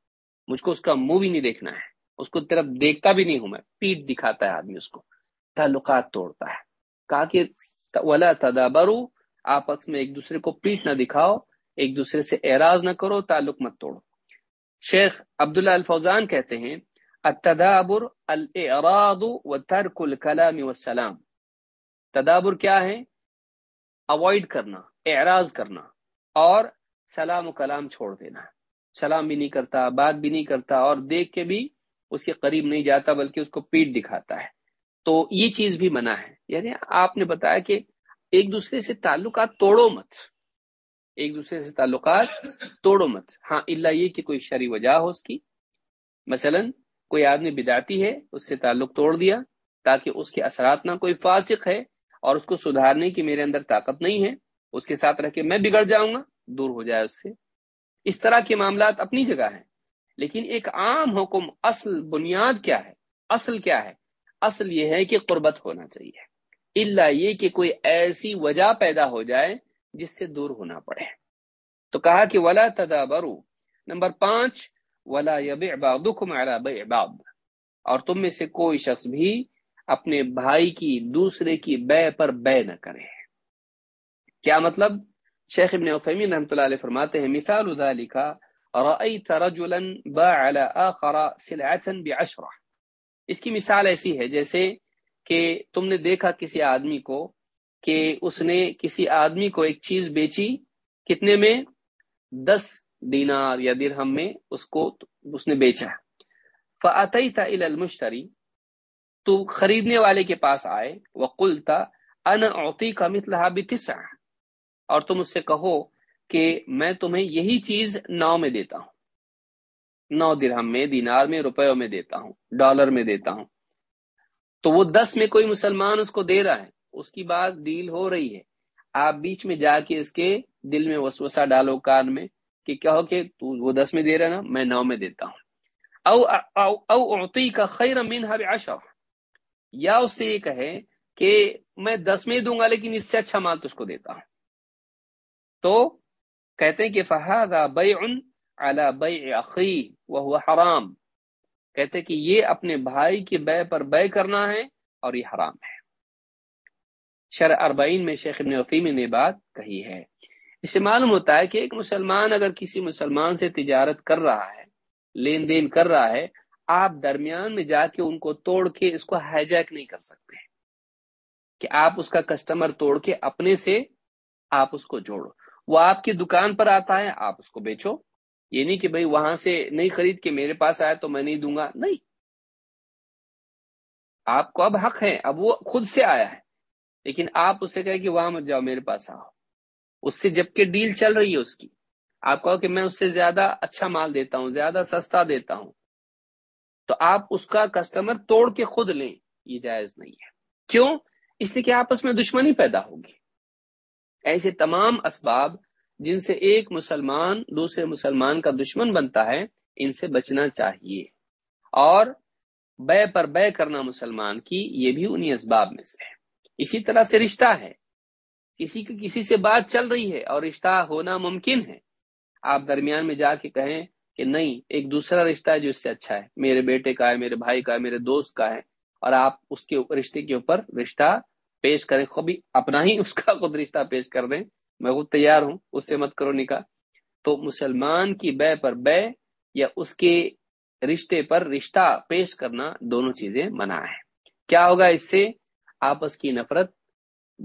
B: مجھ کو اس کا منہ بھی نہیں دیکھنا ہے۔ اس کو طرف دیکھتا بھی نہیں ہوں میں، پیٹ دکھاتا ہے آدمی اس کو۔ تعلقات توڑتا ہے۔ کہا کہ ولا تدابرو آپس میں ایک دوسرے کو پیٹ نہ دکھاؤ، ایک دوسرے سے اعراض نہ کرو، تعلق مت توڑو۔ شیخ عبداللہ الفوزان کہتے ہیں، التدابر الاعراض و ترک الکلام والسلام۔ تدابر کیا ہے؟ اوائڈ کرنا، اعراض کرنا اور سلام و کلام چھوڑ دینا۔ سلام بھی نہیں کرتا، بات بھی نہیں کرتا اور دیکھ کے بھی اس کے قریب نہیں جاتا، بلکہ اس کو پیٹ دکھاتا ہے۔ تو یہ چیز بھی منع ہے۔ یعنی آپ نے بتایا کہ ایک دوسرے سے تعلقات توڑو مت۔ ایک دوسرے سے تعلقات توڑو مت۔ ہاں اللہ یہ کہ کوئی شرع وجہ ہو اس کی۔ مثلا کوئی آدمی بداتی ہے، اس سے تعلق توڑ دیا تاکہ اس کے اثرات نہ کوئی فاسق ہے اور اس کو سدھارنے کی میرے اندر طاقت نہیں ہے، اس کے ساتھ رہ کے میں بگڑ جاؤں گا، دور ہو جائے اس سے۔ اس طرح کے معاملات اپنی جگہ ہیں، لیکن ایک عام حکم، اصل بنیاد کیا ہے؟ اصل کیا ہے؟ اصل یہ ہے کہ قربت ہونا چاہیے۔ اللہ یہ کہ کوئی ایسی وجہ پیدا ہو جائے جس سے دور ہونا پڑے۔ تو کہا کہ ولا تدابرو نمبر پانچ، ولا یب عباد اور تم میں سے کوئی شخص بھی اپنے بھائی کی دوسرے کی بے پر بے نہ کرے۔ کیا مطلب؟ شیخ ابن عثیمین رحمۃ اللہ علیہ فرماتے ہیں، مثال ذلك رأيت رجلا باع على آخر سلعة بعشرة۔ اس کی مثال ایسی ہے جیسے کہ تم نے دیکھا کسی آدمی کو کہ اس نے کسی آدمی کو ایک چیز بیچی کتنے میں؟ دس دینار یا درہم میں اس کو اس نے بیچا۔ فأتيت الى المشتری تو خریدنے والے کے پاس آئے۔ وقلت انا اعطيك مثلها بتسع اور تم اس سے کہو کہ میں تمہیں یہی چیز نو میں دیتا ہوں۔ نو درہم میں، دینار میں، روپیوں میں دیتا ہوں، ڈالر میں دیتا ہوں۔ تو وہ دس میں کوئی مسلمان اس کو دے رہا ہے۔ اس کی بات ڈیل ہو رہی ہے۔ آپ بیچ میں جا کے اس کے دل میں وسوسہ ڈالو کان میں کہ کہو کہ تو وہ دس میں دے رہا نا، میں نو میں دیتا ہوں۔ او او او اعطی کا خیر منها بعشر یا اس سے یہ کہے کہ میں دس میں دوں گا لیکن اس سے اچھا مال تو اس کو دیتا ہوں۔ تو کہتے ہیں کہ فہذا بیع علی بیع اخی وهو حرام۔ کہتے کہ یہ اپنے بھائی کی بے پر بے کرنا ہے اور یہ حرام ہے۔ شرع اربعین میں شیخ ابن عثیمی نے بات کہی ہے۔ اس سے معلوم ہوتا ہے کہ ایک مسلمان اگر کسی مسلمان سے تجارت کر رہا ہے، لین دین کر رہا ہے، آپ درمیان میں جا کے ان کو توڑ کے اس کو ہائیجیک نہیں کر سکتے کہ آپ اس کا کسٹمر توڑ کے اپنے سے آپ اس کو جوڑو۔ وہ آپ کی دکان پر آتا ہے، آپ اس کو بیچو۔ یہ نہیں کہ بھئی وہاں سے نہیں خرید کے میرے پاس آیا تو میں نہیں دوں گا۔ نہیں۔ آپ کو اب حق ہے، اب وہ خود سے آیا ہے۔ لیکن آپ اس سے کہے کہ وہاں مت جاؤ، میرے پاس آؤ۔ اس سے جبکہ ڈیل چل رہی ہے اس کی۔ آپ کہو کہ میں اس سے زیادہ اچھا مال دیتا ہوں، زیادہ سستا دیتا ہوں۔ تو آپ اس کا کسٹمر توڑ کے خود لیں، یہ جائز نہیں ہے۔ کیوں؟ اس لیے کہ آپس میں دشمنی پیدا ہوگی۔ ایسے تمام اسباب جن سے ایک مسلمان دوسرے مسلمان کا دشمن بنتا ہے، ان سے بچنا چاہیے۔ اور بے پر بے کرنا مسلمان کی یہ بھی انہی اسباب میں سے ہے۔ اسی طرح سے رشتہ ہے۔ کسی کی کسی سے بات چل رہی ہے اور رشتہ ہونا ممکن ہے۔ آپ درمیان میں جا کے کہیں کہ نہیں، ایک دوسرا رشتہ ہے جو اس سے اچھا ہے۔ میرے بیٹے کا ہے، میرے بھائی کا ہے، میرے دوست کا ہے۔ اور آپ اس کے رشتے کے اوپر رشتہ پیش کریں۔ خود اپنا ہی اس کا خود رشتہ پیش کر دیں۔ میں خود تیار ہوں، اس سے مت کرو نکاح۔ تو مسلمان کی بے پر بے یا اس کے رشتے پر رشتہ پیش کرنا دونوں چیزیں منع ہے کیا ہوگا اس سے؟ آپس کی نفرت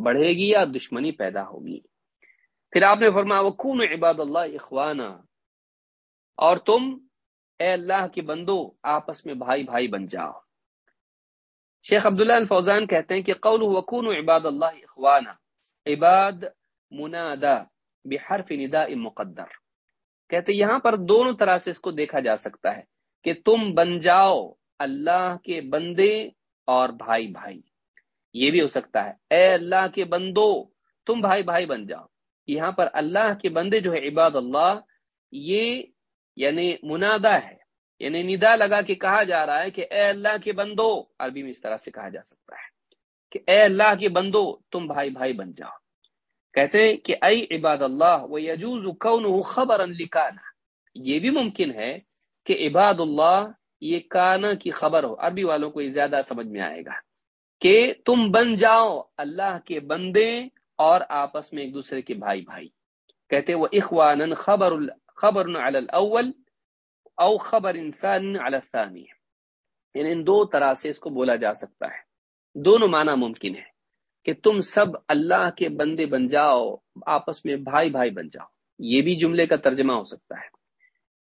B: بڑھے گی یا دشمنی پیدا ہوگی؟ پھر آپ نے فرمایا وہ عباد اللہ اخوانہ اور تم، اے اللہ کے بندو، آپس میں بھائی بھائی بن جاؤ۔ شیخ عبداللہ الفوزان کہتے ہیں کہ قول وکون عباد اللہ اخوانہ عباد منادا بحرف نداء مقدر۔ کہتے یہاں پر دونوں طرح سے اس کو دیکھا جا سکتا ہے کہ تم بن جاؤ، اللہ کے بندے اور بھائی بھائی۔ یہ بھی ہو سکتا ہے، اے اللہ کے بندو، تم بھائی بھائی بن جاؤ۔ یہاں پر اللہ کے بندے جو ہے عباد اللہ، یہ یعنی منادا ہے۔ یعنی ندا لگا کے کہا جا رہا ہے کہ اے اللہ کے بندو، عربی میں اس طرح سے کہا جا سکتا ہے کہ اے اللہ کے بندو، تم بھائی بھائی بن جاؤ۔ کہتے ہیں کہ اے عباد اللہ وہ یجوز خبر لکانا۔ یہ بھی ممکن ہے کہ عباد اللہ یہ کانا کی خبر ہو۔ عربی والوں کو یہ زیادہ سمجھ میں آئے گا کہ تم بن جاؤ اللہ کے بندے اور آپس میں ایک دوسرے کے بھائی بھائی۔ کہتے وہ اخوان خبر خبر علی الاول او خبر انسان علی الثانی۔ یعنی ان دو طرح سے اس کو بولا جا سکتا ہے۔ دونوں معنی ممکن ہے کہ تم سب اللہ کے بندے بن جاؤ، آپس میں بھائی بھائی بن جاؤ۔ یہ بھی جملے کا ترجمہ ہو سکتا ہے۔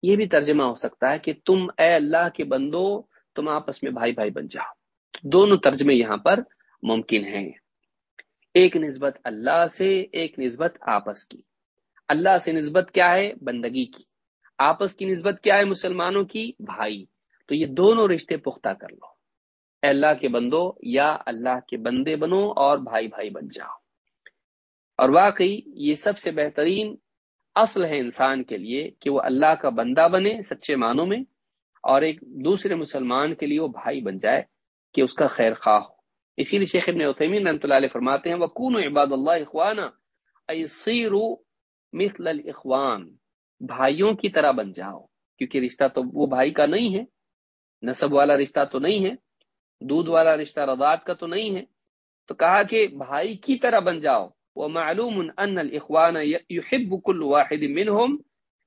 B: یہ بھی ترجمہ ہو سکتا ہے کہ تم اے اللہ کے بندو، تم آپس میں بھائی بھائی بن جاؤ۔ دونوں ترجمے یہاں پر ممکن ہیں۔ ایک نسبت اللہ سے، ایک نسبت آپس کی۔ اللہ سے نسبت کیا ہے؟ بندگی کی۔ آپس کی نسبت کیا ہے؟ مسلمانوں کی بھائی۔ تو یہ دونوں رشتے پختہ کر لو۔ اے اللہ کے بندو یا اللہ کے بندے بنو اور بھائی بھائی بن جاؤ۔ اور واقعی یہ سب سے بہترین اصل ہے انسان کے لیے کہ وہ اللہ کا بندہ بنے سچے معنوں میں اور ایک دوسرے مسلمان کے لیے وہ بھائی بن جائے کہ اس کا خیر خواہ ہو۔ اسی لیے شیخ ابن عثیمین رحمۃ اللہ علیہ فرماتے ہیں، وکون عباد اللہ اخوانہ ایصیر مثل الاخوان، بھائیوں کی طرح بن جاؤ۔ کیونکہ رشتہ تو وہ بھائی کا نہیں ہے، نصب والا رشتہ تو نہیں ہے۔ دودھ والا رشتہ رضاعت کا تو نہیں ہے۔ تو کہا کہ بھائی کی طرح بن جاؤ۔ وہ معلوم ان الاخوان يحب كل واحد منهم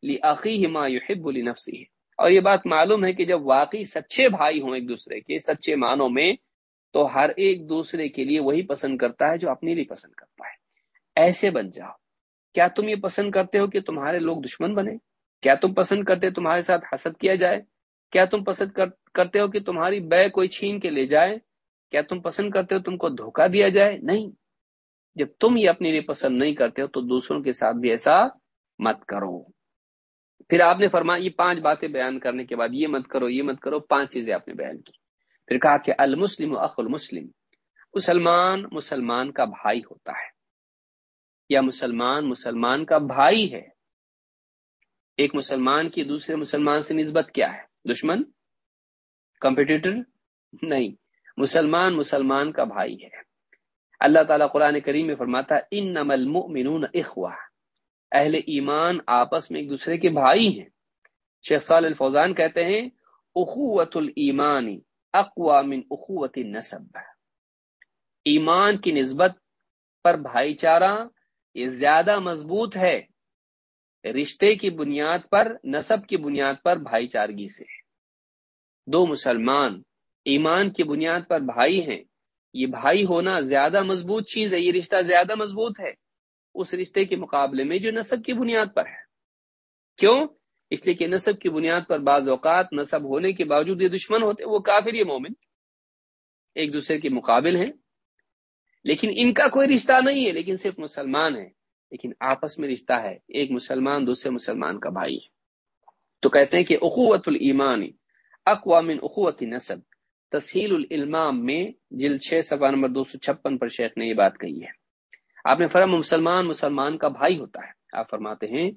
B: لاخيه ما يحب لنفسه اور یہ بات معلوم ہے کہ جب واقعی سچے بھائی ہوں ایک دوسرے کے، سچے معنوں میں، تو ہر ایک دوسرے کے لیے وہی پسند کرتا ہے جو اپنے لیے پسند کرتا ہے۔ ایسے بن جاؤ۔ کیا تم یہ پسند کرتے ہو کہ تمہارے لوگ دشمن بنے؟ کیا تم پسند کرتے تمہارے ساتھ حسد کیا جائے؟ کیا تم پسند کرتے ہو کہ تمہاری بے کوئی چھین کے لے جائے؟ کیا تم پسند کرتے ہو تم کو دھوکہ دیا جائے؟ نہیں۔ جب تم یہ اپنے لیے پسند نہیں کرتے ہو تو دوسروں کے ساتھ بھی ایسا مت کرو۔ پھر آپ نے فرمایا، یہ پانچ باتیں بیان کرنے کے بعد یہ مت کرو، یہ مت کرو، پانچ چیزیں آپ نے بیان کی۔ پھر کہا کہ المسلم اخ المسلم، مسلمان مسلمان کا بھائی ہوتا ہے۔ یا مسلمان مسلمان کا بھائی ہے۔ ایک مسلمان کی دوسرے مسلمان سے نسبت کیا ہے؟ دشمن؟ کمپٹیٹر نہیں، مسلمان مسلمان کا بھائی ہے۔ اللہ تعالیٰ قرآن کریم میں فرماتا ان نمل من اخوا اہل ایمان آپس میں ایک دوسرے کے بھائی ہیں۔ شیخ صالح الفوزان کہتے ہیں اخوت المان اقوا من اخوت نصب ایمان کی نسبت پر بھائی چارہ یہ زیادہ مضبوط ہے۔ رشتے کی بنیاد پر نصب کی بنیاد پر بھائی چارگی سے۔ دو مسلمان ایمان کی بنیاد پر بھائی ہیں۔ یہ بھائی ہونا زیادہ مضبوط چیز ہے، یہ رشتہ زیادہ مضبوط ہے۔ اس رشتے کے مقابلے میں جو نصب کی بنیاد پر ہے۔ کیوں؟ اس لیے کہ نصب کی بنیاد پر بعض اوقات نصب ہونے کے باوجود یہ دشمن ہوتے وہ کافر یہ مومن۔ ایک دوسرے کے مقابل ہیں۔ لیکن ان کا کوئی رشتہ نہیں ہے، لیکن صرف مسلمان ہے لیکن آپس میں رشتہ ہے۔ ایک مسلمان دوسرے مسلمان کا بھائی ہے۔ تو کہتے ہیں کہ اخوت المان اقوام اخوت نصب تسہیل العلمام میں جلد چھ سفا نمبر دو سو چھپن پر شیخ نے یہ بات کہی ہے۔ آپ نے فرم مسلمان مسلمان کا بھائی ہوتا ہے۔ آپ فرماتے ہیں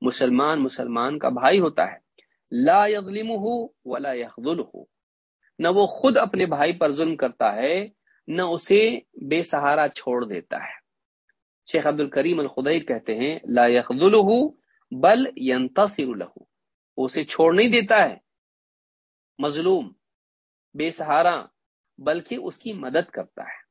B: مسلمان مسلمان کا بھائی ہوتا ہے۔ لا یغلم ہو ولا یخل ہو نہ وہ خود اپنے بھائی پر ظلم کرتا ہے، نہ اسے بے سہارا چھوڑ دیتا ہے۔ شیخ عبد الکریم الخدیر کہتے ہیں، لا یخل ہو بل ینتصر له اسے چھوڑ نہیں دیتا ہے مظلوم، بے سہارا، بلکہ اس کی مدد کرتا ہے۔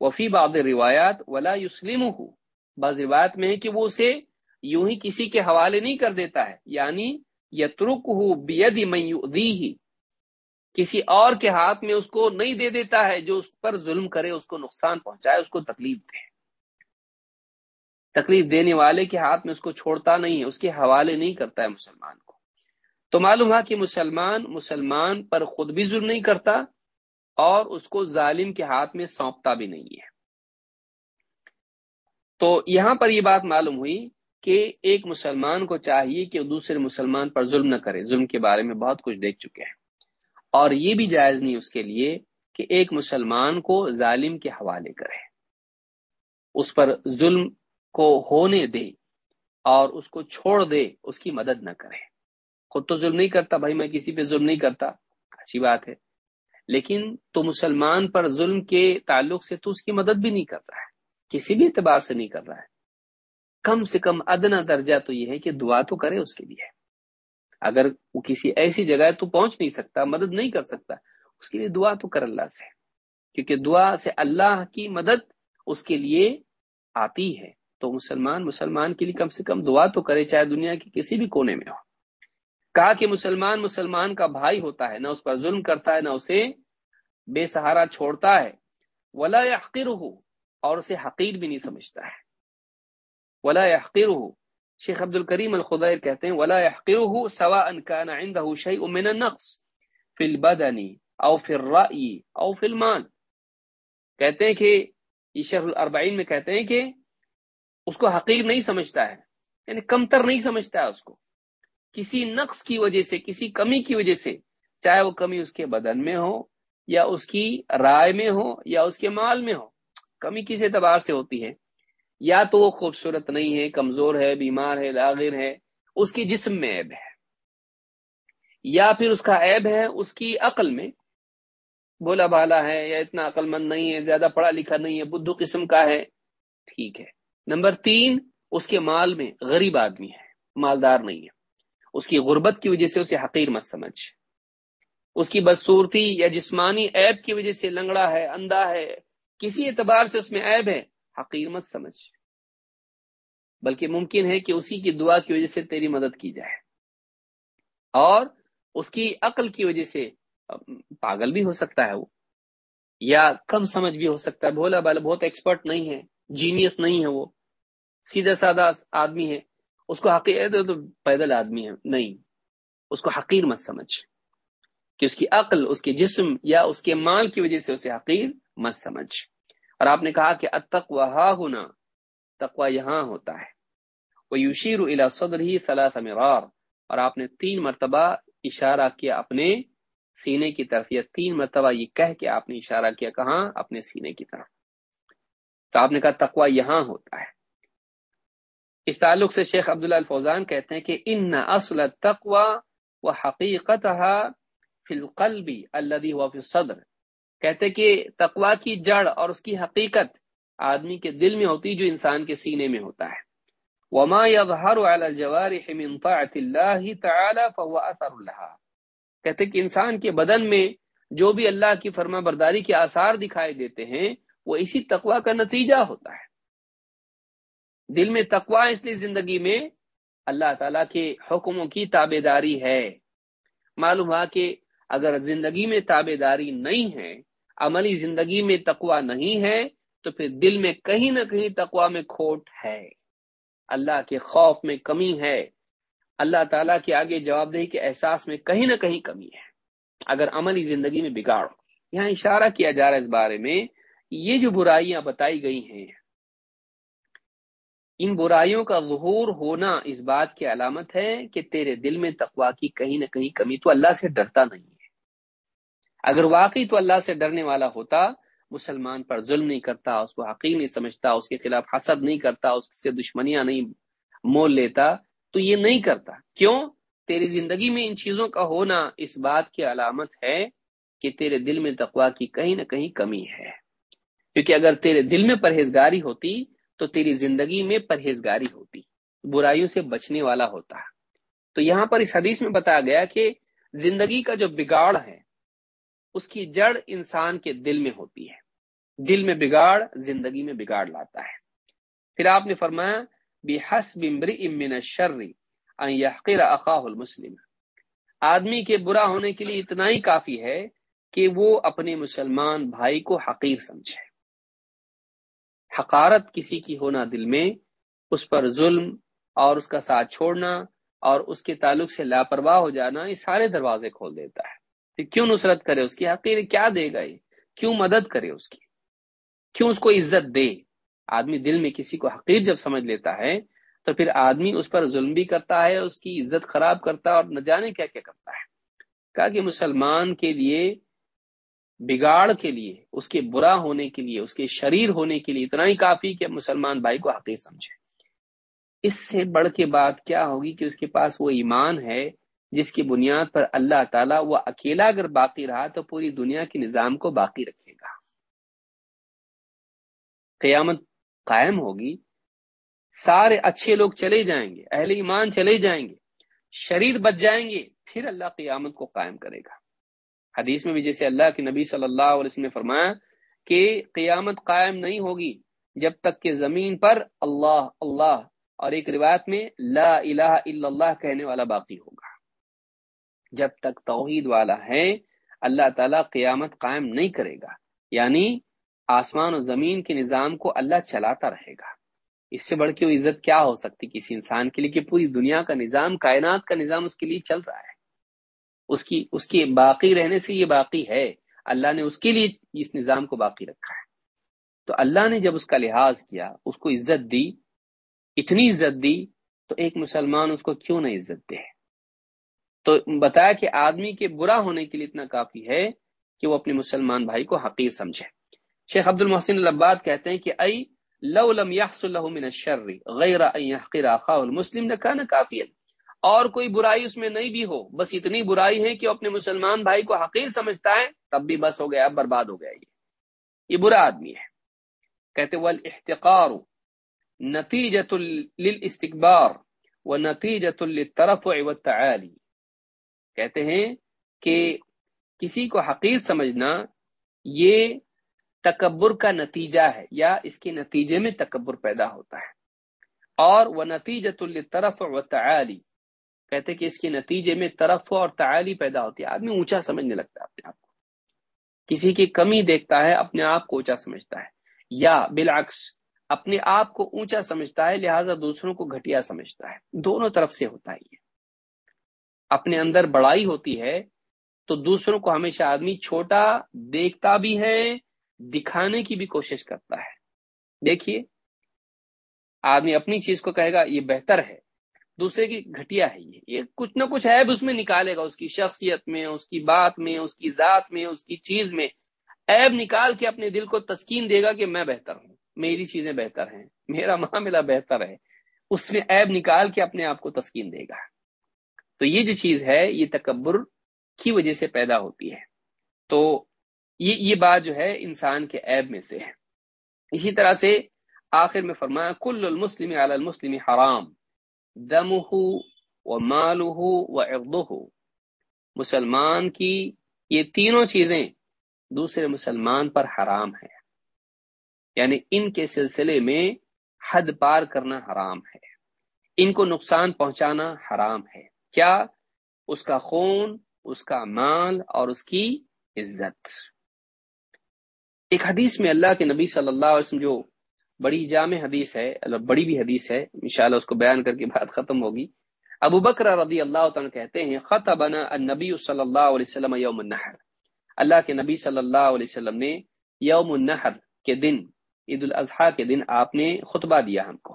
B: وفی باب روایات، ولا یسلم ہو بعض روایت میں ہے کہ وہ اسے یوں ہی کسی کے حوالے نہیں کر دیتا ہے یعنی یترک ہو بید ہی کسی اور کے ہاتھ میں اس کو نہیں دے دیتا ہے، جو اس پر ظلم کرے، اس کو نقصان پہنچائے، اس کو تکلیف دے۔ تکلیف دینے والے کے ہاتھ میں اس کو چھوڑتا نہیں ہے، اس کے حوالے نہیں کرتا ہے مسلمان۔ تو معلوم ہوا کہ مسلمان مسلمان پر خود بھی ظلم نہیں کرتا اور اس کو ظالم کے ہاتھ میں سونپتا بھی نہیں ہے۔ تو یہاں پر یہ بات معلوم ہوئی کہ ایک مسلمان کو چاہیے کہ دوسرے مسلمان پر ظلم نہ کرے۔ ظلم کے بارے میں بہت کچھ دیکھ چکے ہیں۔ اور یہ بھی جائز نہیں اس کے لیے کہ ایک مسلمان کو ظالم کے حوالے کرے۔ اس پر ظلم کو ہونے دے اور اس کو چھوڑ دے، اس کی مدد نہ کرے۔ خود تو ظلم نہیں کرتا بھائی، میں کسی پہ ظلم نہیں کرتا۔ اچھی بات ہے۔ لیکن تو مسلمان پر ظلم کے تعلق سے تو اس کی مدد بھی نہیں کر رہا ہے، کسی بھی اعتبار سے نہیں کر رہا ہے۔ کم سے کم ادنا درجہ تو یہ ہے کہ دعا تو کرے اس کے لیے۔ اگر وہ کسی ایسی جگہ تو پہنچ نہیں سکتا، مدد نہیں کر سکتا، اس کے لیے دعا تو کر اللہ سے۔ کیونکہ دعا سے اللہ کی مدد اس کے لیے آتی ہے۔ تو مسلمان مسلمان کے لیے کم سے کم دعا تو کرے، چاہے دنیا کے کسی بھی کونے میں ہو۔ کہا کہ مسلمان مسلمان کا بھائی ہوتا ہے، نہ اس پر ظلم کرتا ہے، نہ اسے بے سہارا چھوڑتا ہے۔ ولا یحقر ہو اور اسے حقیر بھی نہیں سمجھتا ہے۔ ولا یحقر ہو شیخ عبد الکریم الخدیر کہتے ہیں، ولا یحقر ہو سوا ان كان عنده شيء من النقص في البدن او في او في المال۔ کہتے ہیں کہ، یہ شیخ الاربعین میں کہتے ہیں کہ اس کو حقیر نہیں سمجھتا ہے یعنی کمتر نہیں سمجھتا ہے اس کو۔ کسی نقص کی وجہ سے، کسی کمی کی وجہ سے، چاہے وہ کمی اس کے بدن میں ہو، یا اس کی رائے میں ہو، یا اس کے مال میں ہو، کمی کس اعتبار سے ہوتی ہے؟ یا تو وہ خوبصورت نہیں ہے، کمزور ہے، بیمار ہے، لاغر ہے، اس کی جسم میں عیب ہے، یا پھر اس کا عیب ہے اس کی عقل میں بولا بالا ہے، یا اتنا عقل مند نہیں ہے، زیادہ پڑھا لکھا نہیں ہے، بدھو قسم کا ہے، ٹھیک ہے۔ نمبر تین، اس کے مال میں غریب آدمی ہے، مالدار نہیں ہے۔ اس کی غربت کی وجہ سے اسے حقیر مت سمجھ۔ اس کی بدصورتی یا جسمانی عیب کی وجہ سے لنگڑا ہے، اندھا ہے، کسی اعتبار سے اس میں عیب ہے، حقیر مت سمجھ۔ بلکہ ممکن ہے کہ اسی کی دعا کی وجہ سے تیری مدد کی جائے۔ اور اس کی عقل کی وجہ سے پاگل بھی ہو سکتا ہے وہ۔ یا کم سمجھ بھی ہو سکتا ہے۔ بھولا بالا، بہت ایکسپرٹ نہیں ہے جینیس نہیں ہے وہ۔ سیدھا سادہ آدمی ہے۔ اس کو حقیر تو پیدل آدمی ہے نہیں. اس کو حقیر مت سمجھ. کہ اس کی عقل، اس کے جسم یا اس کے مال کی وجہ سے اسے حقیر مت سمجھ. اور آپ نے کہا کہ اتقوا ہا ہونا تقوا یہاں ہوتا ہے. وہ یوشیر الا صدر ہی مرار. اور آپ نے تین مرتبہ اشارہ کیا اپنے سینے کی طرف، یا تین مرتبہ یہ کہہ کے آپ نے اشارہ کیا کہاں؟ اپنے سینے کی طرف. تو آپ نے کہا تقوا یہاں ہوتا ہے. اس تعلق سے شیخ عبداللہ الفوزان کہتے ہیں کہ ان اصل تقوا و حقیقت فلقلبی اللہ ہوا صدر کہتے کہ تقوا کی جڑ اور اس کی حقیقت آدمی کے دل میں ہوتی جو انسان کے سینے میں ہوتا ہے۔ وما يظهر على الجوارح من طاعه الله تعالى فهو اثر لها کہتے کہ انسان کے بدن میں جو بھی اللہ کی فرما برداری کے آثار دکھائی دیتے ہیں، وہ اسی تقوا کا نتیجہ ہوتا ہے۔ دل میں تقوا اس لیے زندگی میں اللہ تعالیٰ کے حکموں کی تابے داری ہے۔ معلوم ہوا کہ اگر زندگی میں تابے داری نہیں ہے، عملی زندگی میں تقوا نہیں ہے، تو پھر دل میں کہیں نہ کہیں تقوا میں کھوٹ ہے۔ اللہ کے خوف میں کمی ہے۔ اللہ تعالیٰ کے آگے جواب دہی کے احساس میں کہیں نہ کہیں کمی ہے۔ اگر عملی زندگی میں بگاڑ یہاں اشارہ کیا جا رہا ہے اس بارے میں۔ یہ جو برائیاں بتائی گئی ہیں ان برائیوں کا ظہور ہونا اس بات کی علامت ہے کہ تیرے دل میں تقوا کی کہیں نہ کہیں کمی تو اللہ سے ڈرتا نہیں ہے۔ اگر واقعی تو اللہ سے ڈرنے والا ہوتا، مسلمان پر ظلم نہیں کرتا، اس کو حقیق نہیں سمجھتا، اس کے خلاف حسد نہیں کرتا، اس سے دشمنیاں نہیں مول لیتا، تو یہ نہیں کرتا۔ کیوں؟ تیری زندگی میں ان چیزوں کا ہونا اس بات کی علامت ہے کہ تیرے دل میں تقوا کی کہیں نہ کہیں کمی ہے۔ کیونکہ اگر تیرے دل میں پرہیزگاری ہوتی تو تیری زندگی میں پرہیزگاری ہوتی، برائیوں سے بچنے والا ہوتا۔ تو یہاں پر اس حدیث میں بتایا گیا کہ زندگی کا جو بگاڑ ہے، اس کی جڑ انسان کے دل میں ہوتی ہے۔ دل میں بگاڑ زندگی میں بگاڑ لاتا ہے۔ پھر آپ نے فرمایا المسلم۔ آدمی کے برا ہونے کے لیے اتنا ہی کافی ہے کہ وہ اپنے مسلمان بھائی کو حقیر سمجھے۔ حقارت کسی کی ہونا دل میں، اس پر ظلم اور اس کا ساتھ چھوڑنا اور اس کے تعلق سے لاپرواہ ہو جانا، یہ سارے دروازے کھول دیتا ہے۔ کہ کیوں نصرت کرے اس کی؟ حقیر کیا دے گا یہ کیوں مدد کرے اس کی؟ کیوں اس کو عزت دے؟ آدمی دل میں کسی کو حقیر جب سمجھ لیتا ہے، تو پھر آدمی اس پر ظلم بھی کرتا ہے، اس کی عزت خراب کرتا ہے اور نہ جانے کیا کیا کرتا ہے۔ کہا کہ مسلمان کے لیے بگاڑ کے لیے، اس کے برا ہونے کے لیے، اس کے شریر ہونے کے لیے اتنا ہی کافی کہ مسلمان بھائی کو حقیر سمجھے۔ اس سے بڑھ کے بات کیا ہوگی کہ اس کے پاس وہ ایمان ہے جس کی بنیاد پر اللہ تعالیٰ وہ اکیلا اگر باقی رہا تو پوری دنیا کے نظام کو باقی رکھے گا۔ قیامت قائم ہوگی۔ سارے اچھے لوگ چلے جائیں گے، اہل ایمان چلے جائیں گے، شریر بچ جائیں گے، پھر اللہ قیامت کو قائم کرے گا۔ حدیث میں بھی جیسے اللہ کے نبی صلی اللہ علیہ وسلم نے فرمایا کہ قیامت قائم نہیں ہوگی جب تک کہ زمین پر اللہ اللہ اور ایک روایت میں لا الہ الا اللہ کہنے والا باقی ہوگا۔ جب تک توحید والا ہے، اللہ تعالیٰ قیامت قائم نہیں کرے گا۔ یعنی آسمان و زمین کے نظام کو اللہ چلاتا رہے گا۔ اس سے بڑھ کے وہ عزت کیا ہو سکتی کسی انسان کے لیے کہ پوری دنیا کا نظام، کائنات کا نظام اس کے لیے چل رہا ہے؟ اس کی، اس کے باقی رہنے سے یہ باقی ہے۔ اللہ نے اس کے لیے اس نظام کو باقی رکھا ہے۔ تو اللہ نے جب اس کا لحاظ کیا، اس کو عزت دی، اتنی عزت دی، تو ایک مسلمان اس کو کیوں نہ عزت دے؟ تو بتایا کہ آدمی کے برا ہونے کے لیے اتنا کافی ہے کہ وہ اپنے مسلمان بھائی کو حقیر سمجھے۔ شیخ عبد المحسن العباد کہتے ہیں کہ ائی لو لم يحصل له من الشر غیر ان يحقر اخاه المسلم لكان كافيا اور کوئی برائی اس میں نہیں بھی ہو، بس اتنی برائی ہے کہ اپنے مسلمان بھائی کو حقیر سمجھتا ہے، تب بھی بس ہو گیا برباد ہو گیا یہ۔ یہ برا آدمی ہے۔ کہتے والاحتقار نتیجۃ للاستكبار ونتیجۃ للترفع والتعالی کہتے ہیں کہ کسی کو حقیر سمجھنا یہ تکبر کا نتیجہ ہے، یا اس کے نتیجے میں تکبر پیدا ہوتا ہے۔ اور وہ نتیجہ طرف و تعلی کہتے کہ اس کے نتیجے میں طرف اور تعلی پیدا ہوتی ہے۔ آدمی اونچا سمجھنے لگتا ہے اپنے آپ کو۔ کسی کی کمی دیکھتا ہے، اپنے آپ کو اونچا سمجھتا ہے۔ یا بالعکس، اپنے آپ کو اونچا سمجھتا ہے، لہذا دوسروں کو گھٹیا سمجھتا ہے۔ دونوں طرف سے ہوتا ہے یہ۔ اپنے اندر بڑائی ہوتی ہے تو دوسروں کو ہمیشہ آدمی چھوٹا دیکھتا بھی ہے، دکھانے کی بھی کوشش کرتا ہے۔ دیکھیے، آدمی اپنی چیز کو کہے گا، یہ بہتر ہے۔ دوسرے کی گھٹیا ہے یہ۔ یہ کچھ نہ کچھ عیب اس میں نکالے گا، اس کی شخصیت میں، اس کی بات میں، اس کی ذات میں، اس کی چیز میں۔ عیب نکال کے اپنے دل کو تسکین دے گا کہ میں بہتر ہوں، میری چیزیں بہتر ہیں، میرا معاملہ بہتر ہے۔ اس میں عیب نکال کے اپنے آپ کو تسکین دے گا۔ تو یہ جو چیز ہے، یہ تکبر کی وجہ سے پیدا ہوتی ہے۔ تو یہ یہ بات جو ہے، انسان کے عیب میں سے ہے۔ اسی طرح سے آخر میں فرمایا، کل المسلم علی المسلم حرام۔ دم و مال و اردو مسلمان کی یہ تینوں چیزیں دوسرے مسلمان پر حرام ہے یعنی ان کے سلسلے میں حد پار کرنا حرام ہے۔ ان کو نقصان پہنچانا حرام ہے۔ کیا؟ اس کا خون، اس کا مال اور اس کی عزت۔ ایک حدیث میں اللہ کے نبی صلی اللہ علیہ وسلم جو بڑی جامع حدیث ہے مطلب بڑی بھی حدیث ہے، انشاءاللہ اس کو بیان کر کے بات ختم ہوگی۔ ابو بکر رضی اللہ تعالیٰ کہتے ہیں، خطبنا النبی صلی اللہ علیہ وسلم یوم النحر۔ اللہ کے نبی صلی اللہ علیہ وسلم نے یوم النحر کے دن، عید الاضحیٰ کے دن آپ نے خطبہ دیا ہم کو۔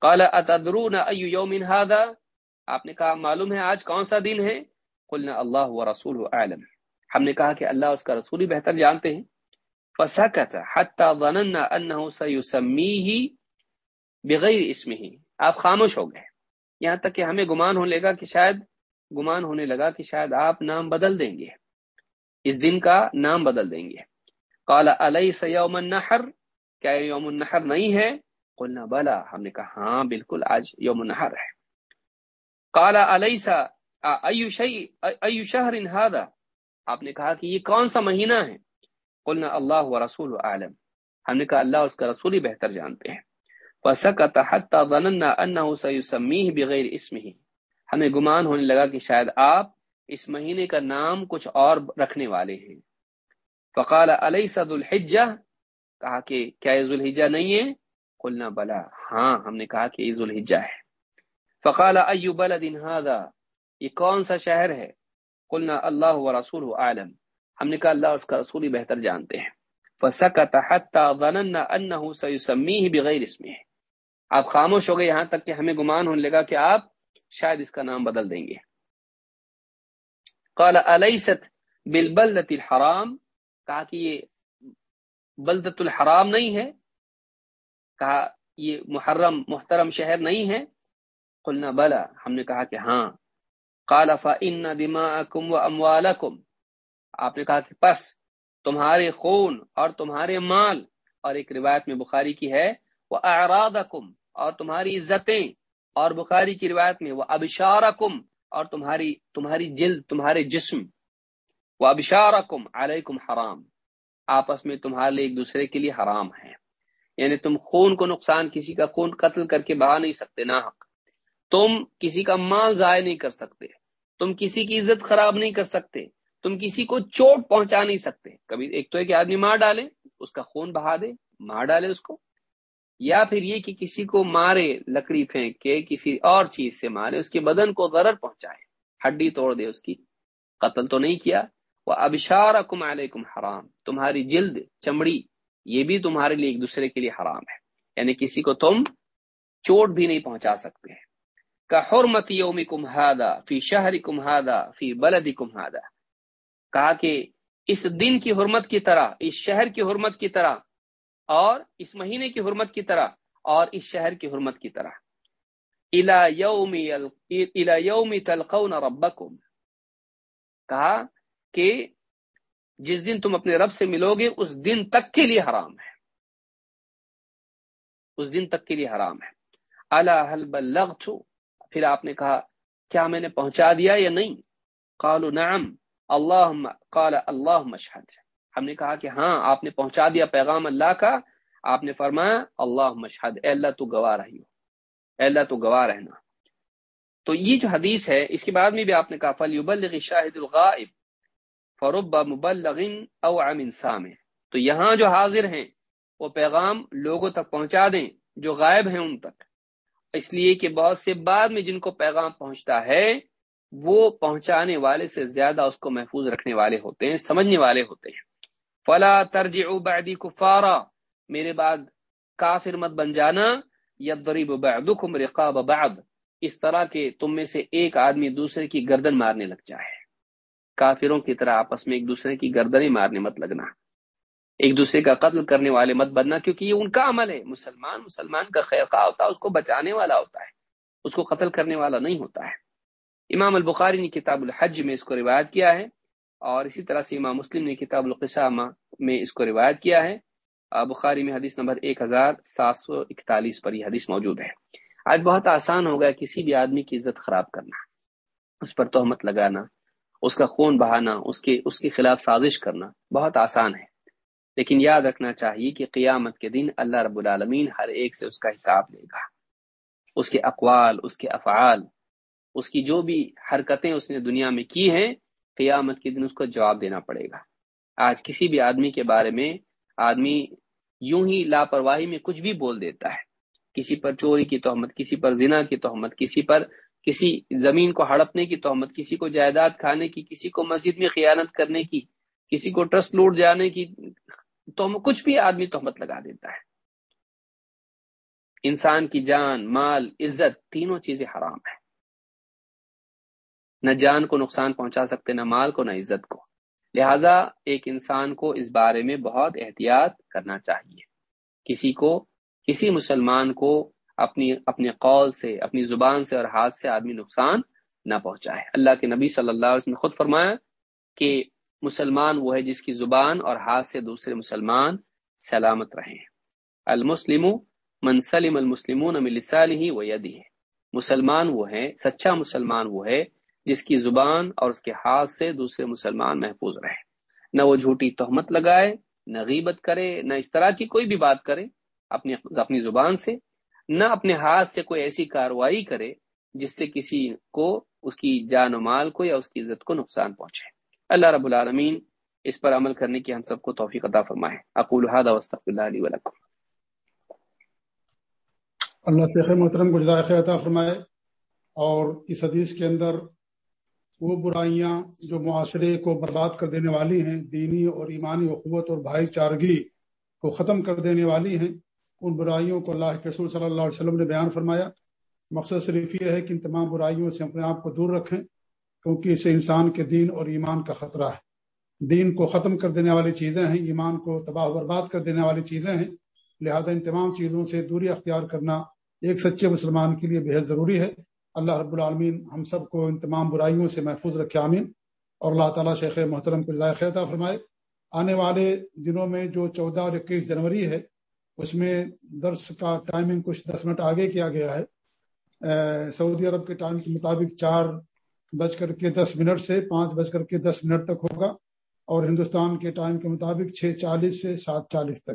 B: قال، اتدرون ای یوم هذا آپ نے کہا، معلوم ہے آج کون سا دن ہے؟ قلنا، اللہ و رسول عالم ہم نے کہا کہ اللہ اس کا رسول ہی بہتر جانتے ہیں۔ فسکت حتی ظننا انه سیسمیه بغیر اسمه آپ خاموش ہو گئے۔ یہاں تک کہ ہمیں گمان ہونے لگا کہ شاید گمان ہونے لگا کہ شاید آپ نام بدل دیں گے۔ اس دن کا نام بدل دیں گے۔ قال، الیس یوم النحر؟ کیا یوم النحر نہیں ہے؟ قلنا، بلا، ہم نے کہا ہاں بالکل، آج یوم النحر ہے۔ قال، الیس ایو شیء، ایو شهر هذا آپ نے کہا کہ یہ کون سا مہینہ ہے؟ قلنا اللہ و رسول عالم ہم نے کہا اللہ اس کا رسول ہی بہتر جانتے ہیں۔ فسکت حتى ظننا انه سيسميه بغیر اسمه ہمیں گمان ہونے لگا کہ شاید آپ اس مہینے کا نام کچھ اور رکھنے والے ہیں۔ فقال الیس ذو الحجہ کہا کہ کیا یہ ذوالحجہ نہیں ہے؟ قلنا بلا۔ ہاں ہم نے کہا کہ یہ ذوالحجہ ہے۔ فقال ایو بلد هذا یہ کون سا شہر ہے؟ قلنا اللہ و رسول عالم ہم نے کہا اللہ اس کا رسول ہی بہتر جانتے ہیں۔ فسکت حتى ظننا انه سيسميه بغیر اسمه آپ خاموش ہو گئے یہاں تک کہ ہمیں گمان ہونے لگا کہ آپ شاید اس کا نام بدل دیں گے۔ قال الیست بالبلدۃ الحرام؟ کہا کہ یہ بلدت الحرام نہیں ہے۔ کہا یہ محرم، محترم شہر نہیں ہے۔ قلنا بلا، ہم نے کہا کہ ہاں۔ قال فان دماءکم واموالکم آپ نے کہا کہ پس تمہارے خون اور تمہارے مال، اور ایک روایت میں بخاری کی ہے وہ اعراضکم اور تمہاری عزتیں، اور بخاری کی روایت میں وہ ابشارکم اور تمہاری تمہاری جلد تمہارے جسم وہ ابشارکم علیکم حرام۔ آپس میں تمہارے لیے ایک دوسرے کے لیے حرام ہے یعنی تم خون کو نقصان، کسی کا خون قتل کر کے بہا نہیں سکتے نہ حق۔ تم کسی کا مال ضائع نہیں کر سکتے، تم کسی کی عزت خراب نہیں کر سکتے۔ تم کسی کو چوٹ پہنچا نہیں سکتے۔ کبھی ایک تو ہے کہ آدمی مار ڈالے، اس کا خون بہا دے، مار ڈالے اس کو۔ یا پھر یہ کہ کسی کو مارے، لکڑی پھینک کے کسی اور چیز سے مارے، اس کے بدن کو ضرر پہنچائے، ہڈی توڑ دے اس کی۔ قتل تو نہیں کیا۔ وہ ابشار کم علیکم حرام۔ تمہاری جلد، چمڑی، یہ بھی تمہارے لیے ایک دوسرے کے لیے حرام ہے۔ یعنی کسی کو تم چوٹ بھی نہیں پہنچا سکتے۔ کا حرمت یوم کمہادا فی شہر کمہادا فی بلدی کمہادا کہا کہ اس دن کی حرمت کی طرح، اس شہر کی حرمت کی طرح، اور اس مہینے کی حرمت کی طرح، اور اس شہر کی حرمت کی طرح۔ الى یوم تلقون ربکم کہا کہ جس دن تم اپنے رب سے ملو گے، اس دن تک کے لیے حرام ہے۔ اس دن تک کے لیے حرام ہے۔ اللہ بلغت؟ پھر آپ نے کہا، کیا میں نے پہنچا دیا یا نہیں؟ قالوا نعم۔ اللہ قال اللہ مشہد ہم نے کہا کہ ہاں آپ نے پہنچا دیا پیغام اللہ کا، آپ نے فرمایا اللہ مشہد اے اللہ تو گواہ رہی ہو، اے اللہ تو گواہ رہنا. تو یہ جو حدیث ہے، اس کے بعد میں بھی آپ نے کہا فلیبلغ شاہد الغائب، فرب مبلغ او عام سام تو یہاں جو حاضر ہیں، وہ پیغام لوگوں تک پہنچا دیں، جو غائب ہیں ان تک. اس لیے کہ بہت سے بعد میں جن کو پیغام پہنچتا ہے وہ پہنچانے والے سے زیادہ اس کو محفوظ رکھنے والے ہوتے ہیں، سمجھنے والے ہوتے ہیں۔ فلا ترج بعدی کفارا میرے بعد کافر مت بن جانا۔ یضرب بعضکم رقاب بعض۔ اس طرح کے تم میں سے ایک آدمی دوسرے کی گردن مارنے لگ جائے۔ کافروں کی طرح آپس میں ایک دوسرے کی گردنیں مارنے مت لگنا۔ ایک دوسرے کا قتل کرنے والے مت بننا، کیونکہ یہ ان کا عمل ہے۔ مسلمان مسلمان کا خیر خواہ ہوتا ہے، اس کو بچانے والا ہوتا ہے۔ اس کو قتل کرنے والا نہیں ہوتا ہے۔ امام البخاری نے کتاب الحج میں اس کو روایت کیا ہے اور اسی طرح سے امام مسلم نے کتاب القسامہ میں اس کو روایت کیا ہے۔ بخاری میں حدیث نمبر ایک ہزار سات سو اکتالیس پر یہ حدیث موجود ہے۔ آج بہت آسان ہو گیا کسی بھی آدمی کی عزت خراب کرنا، اس پر تہمت لگانا، اس کا خون بہانا، اس کے اس کے خلاف سازش کرنا بہت آسان ہے۔ لیکن یاد رکھنا چاہیے کہ قیامت کے دن اللہ رب العالمین ہر ایک سے اس کا حساب لے گا۔ اس کے اقوال، اس کے افعال اس کی جو بھی حرکتیں اس نے دنیا میں کی ہیں، قیامت کے دن اس کو جواب دینا پڑے گا۔ آج کسی بھی آدمی کے بارے میں آدمی یوں ہی لاپرواہی میں کچھ بھی بول دیتا ہے۔ کسی پر چوری کی تہمت، کسی پر زنا کی تہمت، کسی پر کسی زمین کو ہڑپنے کی تہمت، کسی کو جائیداد کھانے کی، کسی کو مسجد میں خیانت کرنے کی، کسی کو ٹرسٹ لوٹ جانے کی تو کچھ بھی آدمی تہمت لگا دیتا ہے۔ انسان کی جان، مال، عزت، تینوں چیزیں حرام ہیں۔ نہ جان کو نقصان پہنچا سکتے، نہ مال کو، نہ عزت کو۔ لہذا ایک انسان کو اس بارے میں بہت احتیاط کرنا چاہیے۔ کسی کو، کسی مسلمان کو اپنی، اپنے قول سے، اپنی زبان سے اور ہاتھ سے آدمی نقصان نہ پہنچائے۔ اللہ کے نبی صلی اللہ علیہ وسلم نے خود فرمایا کہ مسلمان وہ ہے جس کی زبان اور ہاتھ سے دوسرے مسلمان سلامت رہے المسلم منسلم المسلمون ہی وہ یدی ہے مسلمان وہ ہے، سچا مسلمان وہ ہے جس کی زبان اور اس کے ہاتھ سے دوسرے مسلمان محفوظ رہے۔ نہ وہ جھوٹی تہمت لگائے، نہ غیبت کرے، نہ اس طرح کی کوئی بھی بات کرے، اپنی اپنی زبان سے، نہ اپنے ہاتھ سے کوئی ایسی کاروائی کرے جس سے کسی کو اس کی جان و مال کو یا اس کی عزت کو نقصان پہنچے۔ اللہ رب العالمین اس پر عمل کرنے کی ہم سب کو توفیق عطا فرمائے۔ اقول هذا واستغفر الله لي ولكم۔
A: اللہ شیخ محترم کو جزائے خیر عطا فرمائے اور اس حدیث کے اندر وہ برائیاں جو معاشرے کو برباد کر دینے والی ہیں، دینی اور ایمانی اخوت اور بھائی چارگی کو ختم کر دینے والی ہیں، ان برائیوں کو اللہ کے رسول صلی اللہ علیہ وسلم نے بیان فرمایا۔ مقصد صرف یہ ہے کہ ان تمام برائیوں سے اپنے آپ کو دور رکھیں، کیونکہ اسے انسان کے دین اور ایمان کا خطرہ ہے۔ دین کو ختم کر دینے والی چیزیں ہیں، ایمان کو تباہ و برباد کر دینے والی چیزیں ہیں۔ لہذا ان تمام چیزوں سے دوری اختیار کرنا ایک سچے مسلمان کے لیے بےحد ضروری ہے۔ اللہ رب العالمین ہم سب کو ان تمام برائیوں سے محفوظ رکھے، آمین۔ اور اللہ تعالیٰ شیخ محترم کو خیرتا فرمائے۔ آنے والے دنوں میں جو چودہ اور اکیس جنوری ہے، اس میں درس کا ٹائمنگ کچھ دس منٹ آگے کیا گیا ہے۔ سعودی عرب کے ٹائم کے مطابق چار بج کر کے دس منٹ سے پانچ بج کر کے دس منٹ تک ہوگا۔ اور ہندوستان کے ٹائم کے مطابق چھ چالیس سے سات چالیس تک۔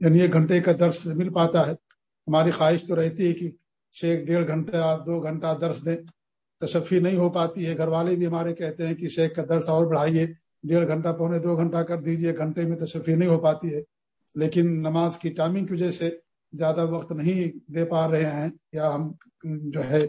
A: یعنی ایک گھنٹے کا درس مل پاتا ہے۔ ہماری خواہش تو رہتی ہے کہ شیخ ڈیڑھ گھنٹہ، دو گھنٹہ درس دیں، تشفی نہیں ہو پاتی ہے۔ گھر والے بھی ہمارے کہتے ہیں کہ شیخ کا درس اور بڑھائیے، ڈیڑھ گھنٹہ پونے دو گھنٹہ کر دیجیے گھنٹے میں تشفی نہیں ہو پاتی ہے۔ لیکن نماز کی ٹائمنگ کی وجہ سے زیادہ وقت نہیں دے پا رہے ہیں یا ہم جو ہے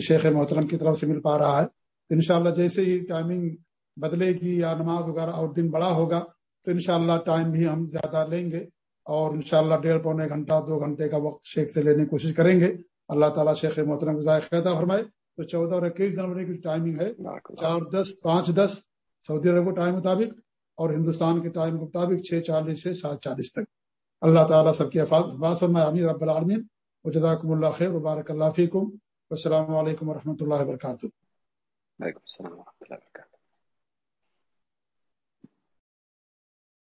A: شیخ محترم کی طرف سے مل پا رہا ہے۔ انشاءاللہ جیسے ہی ٹائمنگ بدلے گی یا نماز وغیرہ اور دن بڑا ہوگا، تو انشاءاللہ ٹائم بھی ہم زیادہ لیں گے اور انشاءاللہ ڈیڑھ پونے گھنٹہ، دو گھنٹے کا وقت شیخ سے لینے کی کوشش کریں گے۔ اللہ تعالیٰ شیخ محترم خیتا فرمائے۔ تو چودہ اور اکیس جنوری کی ٹائمنگ ہے۔ چار دس پانچ دس سعودی عرب کو ٹائم مطابق اور ہندوستان کے ٹائم کے مطابق چھ چالیس سے سات چالیس تک۔ اللہ تعالیٰ سب کی افاظ فرمائے۔ امیر رب العالمین۔ و جزاکم اللہ خیر وبارک اللہ فیکم۔ السلام علیکم و اللہ وبرکاتہ۔
B: وعلیکم السلام و رحمۃ اللہ وبرکاتہ۔